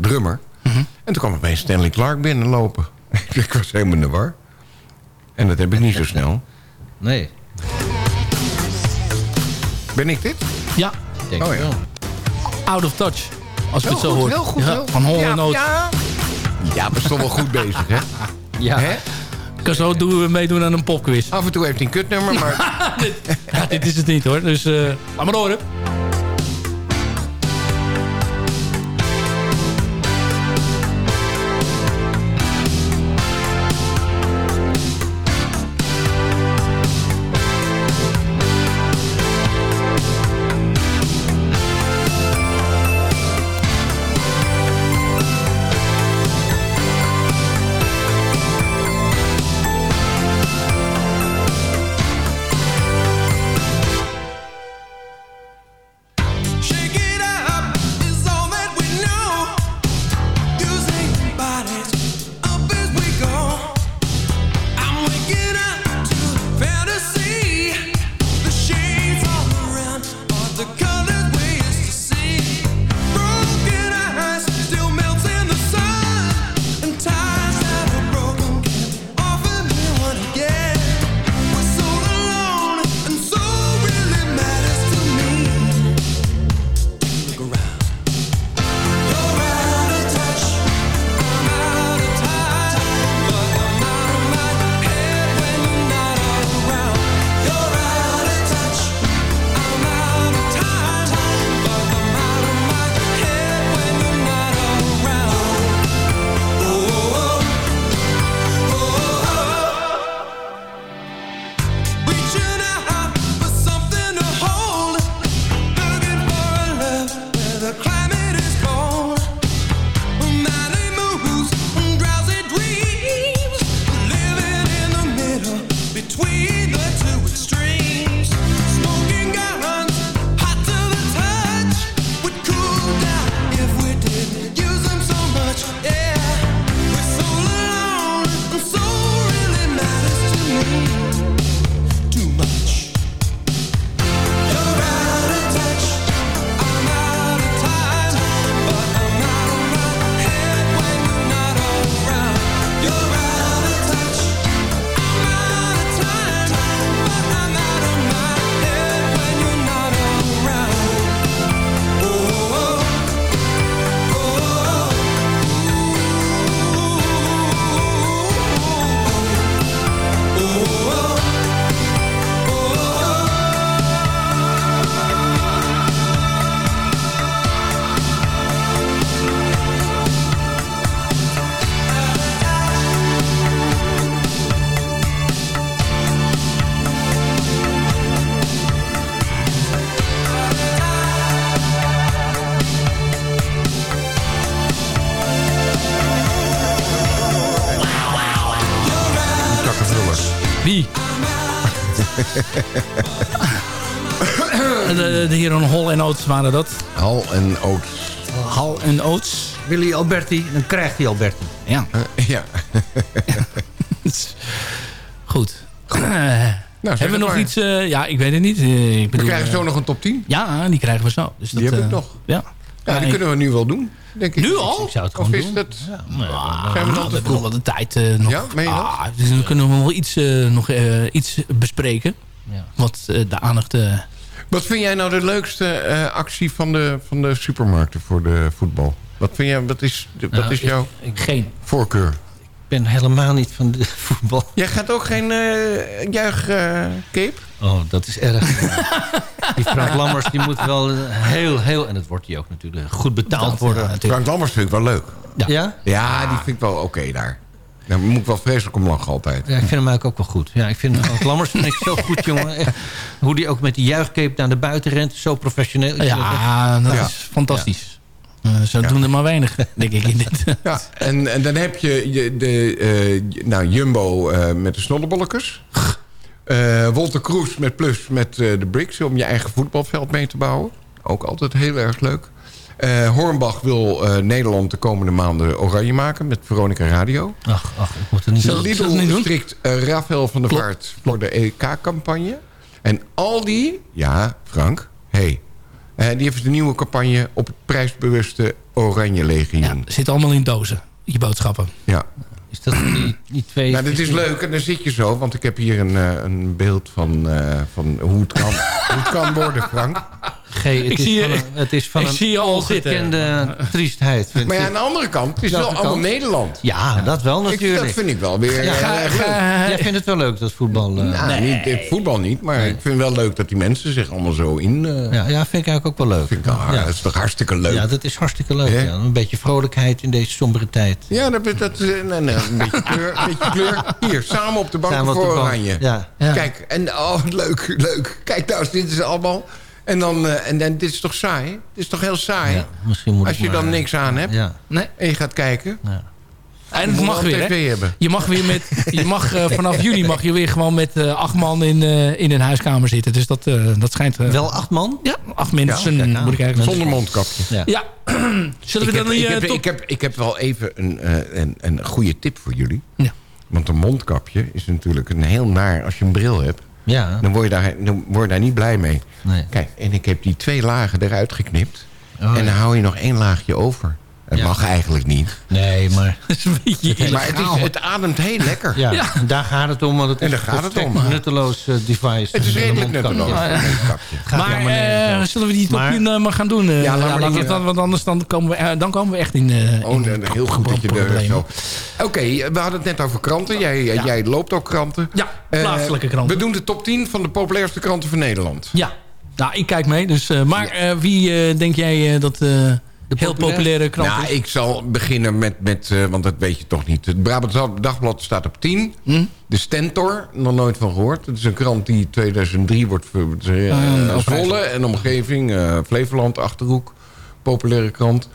drummer. Mhm. En toen kwam opeens Stanley Clark binnenlopen. ik was helemaal in de war. En dat heb ik niet zo snel. nee. Ben ik dit? Ja. Denk Oh ik ja. wel. Out of touch. Als Heel het zo goed, hoort. heel goed, Ja, heel van Hall ja, Notes. Ja, ja, we zijn toch wel goed bezig, hè? Ja. Hè? Zo doen we meedoen aan een popquiz. Af en toe heeft hij een kutnummer, maar... dit, ja, dit is het niet hoor. Dus eh laat maar horen. Oates waren dat. Hal en Oates. Hal en Oates. Willy Alberti, dan krijgt hij Alberti. Ja. ja. Goed. Eh, zeg hebben we nog maar. iets? eh, ja, ik weet het niet. Eh, ik We bedoel, krijgen eh, zo nog een top 10. Ja, die krijgen we zo. Dus Die dat, heb ik eh, nog. Ja. Ja, die ik- kunnen we nu wel doen. denk ik. Nu al? Ik zou het gewoon Of is doen. dat- zijn we dan Nou, we hebben nog wel de tijd eh, nog. Ja, meen je dat? Ah, dus dan kunnen we wel iets, eh, nog eh, iets bespreken. Wat eh, de aandacht... Wat vind jij nou de leukste eh, actie van de, van de supermarkten voor de voetbal? Wat, vind jij, wat is, wat Nou, is jouw Geen. voorkeur? Ik ben helemaal niet van de voetbal. Jij gaat ook geen uh, juichcape? Oh, dat is erg. die Frank Lammers die moet wel heel, heel... En dat wordt hij ook natuurlijk goed betaald worden. Frank Lammers vind ik wel leuk. Ja? Ja, die vind ik wel oké daar. Daar moet ik wel vreselijk om lachen altijd. Ja, ik vind hem eigenlijk ook wel goed. Ja, ik vind Frank Lammers vind ik zo goed, jongen. Echt, hoe die ook met die juichcape naar de buiten rent. Zo professioneel. Het Ja, dat Ja. is fantastisch. Eh, zo doen er maar weinig, denk ik. In dit. Ja, en, en dan heb je, je de, eh, nou, Jumbo eh, met de snollebolletjes. Eh Wolter Kroes met Plus met eh, de Bricks... om je eigen voetbalveld mee te bouwen. Ook altijd heel erg leuk. Eh Hornbach wil eh, Nederland de komende maanden oranje maken... met Veronica Radio. Ach, ach, ik moet er niet Lidl we het niet doen? strikt eh, Rafael van der. Vaart voor de EK-campagne. En Aldi, ja, Frank, hey, die heeft de nieuwe campagne op het prijsbewuste Oranje Legioen. Zit allemaal in dozen, je boodschappen. Ja. Is dat die, die twee... Nou, dat is leuk en dan zit je zo, want ik heb hier een, een beeld van, van hoe, het kan, hoe het kan worden, Frank. G, het, Ik is zie je- van een, het is van ik een zie je al zitten. triestheid. vind Maar ja, ik. aan de andere kant, het is wel allemaal kant? Nederland. Ja, dat wel Ik, natuurlijk. dat vind ik wel weer Ja, eh, ga- leuk. ga- Jij vindt het wel leuk, dat voetbal? eh? Nou, niet, het voetbal niet, maar ik vind wel leuk dat die mensen zich allemaal zo in... eh, Ja, ja, vind ik eigenlijk ook wel leuk. vind ik ja. Dat is toch hartstikke leuk. Ja, dat is hartstikke leuk. Ja. Een beetje vrolijkheid in deze sombere tijd. Ja, dat, dat, eh, nee, nee, een beetje kleur. Een beetje kleur. Hier, samen op de bank Samen op voor de bank. Oranje. Ja. Kijk, en oh, leuk, leuk. Kijk nou, dit is allemaal... En dan, eh, en dan, dit is toch saai? Dit is toch heel saai? Ja, misschien moet Als je maar- dan niks aan hebt Ja. Nee. en je gaat kijken. Ja. En Je het mag weer, hè? hebben. Je mag weer met, je mag eh, vanaf juni mag je weer gewoon met eh, acht man in, eh, in een huiskamer zitten. Dus dat, eh, dat schijnt... eh, Wel acht man? Ja, acht mensen moet ik eigenlijk Zonder mondkapje. Ja. Ja. Zullen we ik, dan heb, die ik, eh, heb, top- ik, heb, ik heb wel even een, eh, een, een goede tip voor jullie. Ja. Want een mondkapje is natuurlijk een heel naar... Als je een bril hebt, Ja. dan word je daar, dan word je daar niet blij mee. Nee. Kijk, en ik heb die twee lagen eruit geknipt. Oh, en dan hou je nog één laagje over. Het Ja. mag eigenlijk niet. Nee, maar... Dat is een beetje Maar het, is, het ademt heel lekker. Ja, daar gaat het om. Want het En is daar gaat een het om. nutteloos eh, device. Het is Een redelijk mondkapje. nutteloos. Ja, een Maar eh, over. zullen we die top Maar- 10 eh, maar gaan doen? eh, Ja, laten we dat- want anders dan komen, we, eh, dan komen we echt in, eh Oh, in nee, heel goed dat je er zo... Oké, we hadden het net over kranten. Jij, jij loopt ook kranten. Ja, Eh, plaatselijke kranten. We doen de top 10 van de populairste kranten van Nederland. Ja, nou, ik kijk mee. Dus, eh, maar eh, wie eh, denk jij eh, dat eh, heel populaire krant Nou, ik zal beginnen met, met eh, want dat weet je toch niet. Het Brabant Dagblad staat op 10. Hm? De Stentor, nog nooit van gehoord. Het is een krant die 2003 wordt uh, Zwolle en omgeving. eh, Flevoland, Achterhoek. Populaire krant.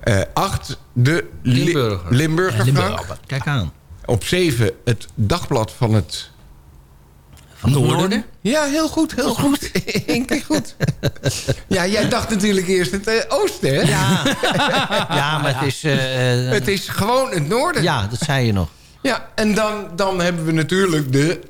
Eh, acht, de Li- Limburger. Limburger, Limburger. Kijk aan. Op 7, het Dagblad van het... Van Noorden? Ja, heel goed, heel goed. Eén keer goed. ja, jij dacht natuurlijk eerst het eh, oosten, hè? Ja, ja maar het is... eh, eh, Het is gewoon het noorden. ja, dat zei je nog. Ja, en dan, dan hebben we natuurlijk de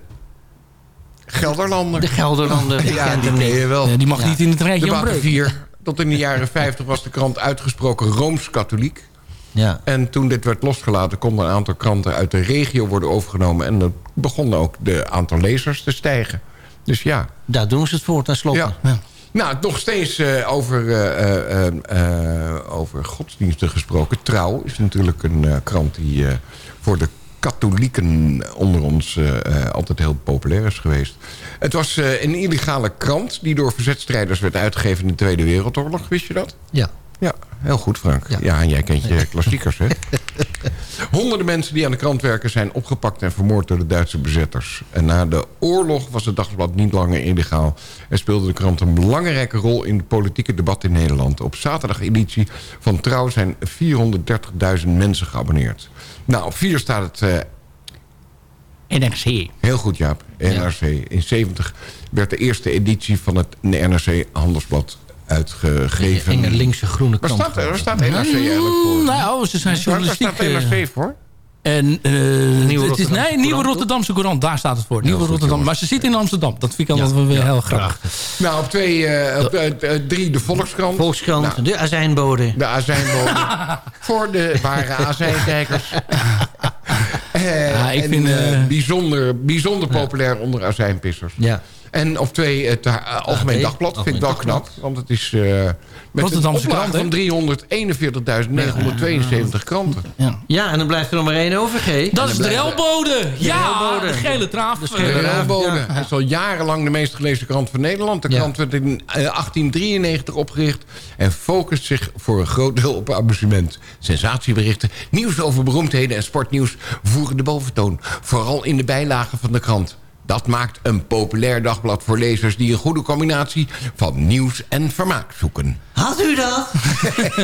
Gelderlander. De Gelderlander. die ja, die ken je wel. Die mag niet in het de rijtje vier. Tot in de jaren 50 was de krant uitgesproken Rooms-Katholiek. Ja. En toen dit werd losgelaten... konden een aantal kranten uit de regio worden overgenomen. En dan begonnen ook de aantal lezers te stijgen. Dus ja. Daar doen ze het voor, tenslotte. ja. Ja. Nou, nog steeds eh, over, eh, eh, over godsdiensten gesproken. Trouw is natuurlijk een krant die voor de katholieken onder ons altijd heel populair is geweest. Het was een illegale krant die door verzetstrijders werd uitgegeven in de Tweede Wereldoorlog. Wist je dat? Ja. Ja, heel goed Frank. Ja, Ja. en jij kent je klassiekers, hè? Honderden mensen die aan de krant werken zijn opgepakt en vermoord door de Duitse bezetters. En na de oorlog was het dagblad niet langer illegaal. En speelde de krant een belangrijke rol in het politieke debat in Nederland. Op zaterdag-editie van Trouw zijn 430.000 mensen geabonneerd. Nou, op vier staat het eh, NRC. Heel goed, Jaap. NRC. In 70 werd de eerste editie van het NRC Handelsblad uitgegeven. Enge linkse groene Waar kant. staat, waar staat NRC eigenlijk voor? Nou, ze zijn Waar, waar journalistiek. staat eh, NRC voor? En, eh, Nieuwe het is, nee, Rotterdamse Nieuwe Courant, Rotterdamse Courant, daar staat het voor. Nieuwe goed, Rotterdam. Maar ze zit in Amsterdam. Dat vind ik altijd wel weer heel grappig. Nou, op, twee, eh, op eh, eh, drie de Volkskrant. Volkskrant, Nou, de azijnbode. De azijnbode. voor de ware azijnkijkers. Eh, Ja, ik en, vind, eh, eh, bijzonder, bijzonder populair onder azijnpissers. Ja. En op twee, het eh, Algemeen AD, Dagblad. Vind ik wel Algemeen knap. Want het is eh met Rotterdamse een hè? van 341.972 kranten. Ja, en dan blijft er nog maar één over, G. Dat is de relbode. Ja, de gele traaf. De De gele raaf, Relbode. ja. Het is al jarenlang de meest gelezen krant van Nederland. De Ja. krant werd in eh, 1893 opgericht... en focust zich voor een groot deel op amusement. Sensatieberichten, nieuws over beroemdheden en sportnieuws... voeren de boventoon, vooral in de bijlagen van de krant. Dat maakt een populair dagblad voor lezers... die een goede combinatie van nieuws en vermaak zoeken. Had u dat?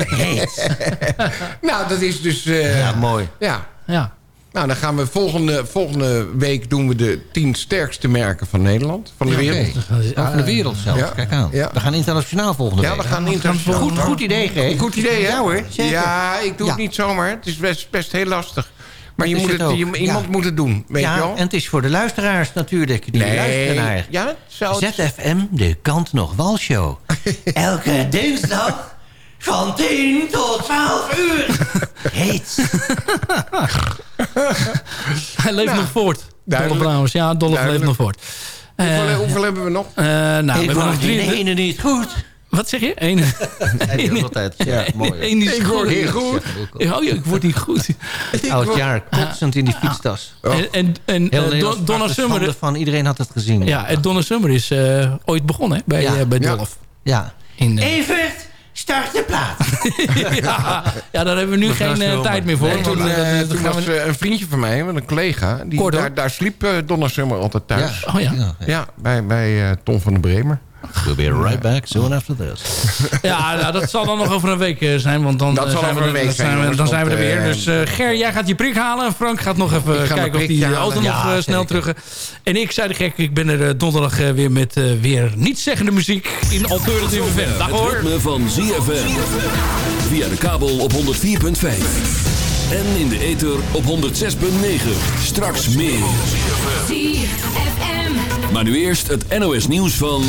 Nou, dat is dus... eh, Ja, mooi. Ja, Ja. Nou, dan gaan we volgende, volgende week doen we de tien sterkste merken van Nederland. Van de Ja, wereld. oké. Over de wereld zelfs. Ja. Kijk aan. Ja. We gaan internationaal volgende Ja, week. we gaan internationaal. Goed, goed idee, G. Goed idee, hè? Ja hoor, zeker. Ja, ik doe Ja. het niet zomaar. Het is best, best heel lastig. Maar je moet het het, ook. je- iemand Ja. moet het doen, weet ja, je wel? en het is voor de luisteraars natuurlijk. Die Nee. luisteren naar Ja, zou het- ZFM, de Kant Nog Wal Show. Elke dinsdag van 10 tot 12 uur. Heet. Hij leeft Nou, nog voort. Dolle duidelijk. Brouwers. Ja, Dolle leeft nog voort. hoeveel, Eh, hoeveel hebben we nog? eh, nou, we hebben nog drie. ene niet goed. Wat zeg je? Eén. Hij doet altijd. Ja, mooi. Eén is Ik word goed. niet goed. Oh ja, ik word niet goed. Oud jaar, kotsend in die fietstas. En, en, en Heel eh, Donna de Summer, van iedereen had het gezien. ja, en Donna Summer is eh, ooit begonnen bij, Ja. eh, bij Ja. Dolph. Ja. In, Evert, start de plaat. ja, ja, daar hebben we nu geen tijd meer voor. En toen, toen gaan was we- een vriendje van mij, een collega... Die, daar, daar sliep eh, Donna Summer altijd thuis. Oh ja. Ja, bij, bij Tom van den Bremer. We'll be right back soon after this. Ja, nou, dat zal dan nog over een week eh, zijn. Want dan, Dat eh, zal zijn over we, een week dan zijn, zijn we, dan zijn we er weer. eh, Dus eh, Ger, jij gaat je prik halen. Frank gaat nog even kijken of die halen. auto Ja, nog eh, snel zeker. terug... En ik zei de gek, ik ben er donderdag eh, weer met eh, weer nietszeggende muziek in Alternative FM. Dag Het hoor. ritme van ZFM. Via de kabel op 104.5. En in de ether op 106.9. Straks meer. Maar nu eerst het NOS nieuws van...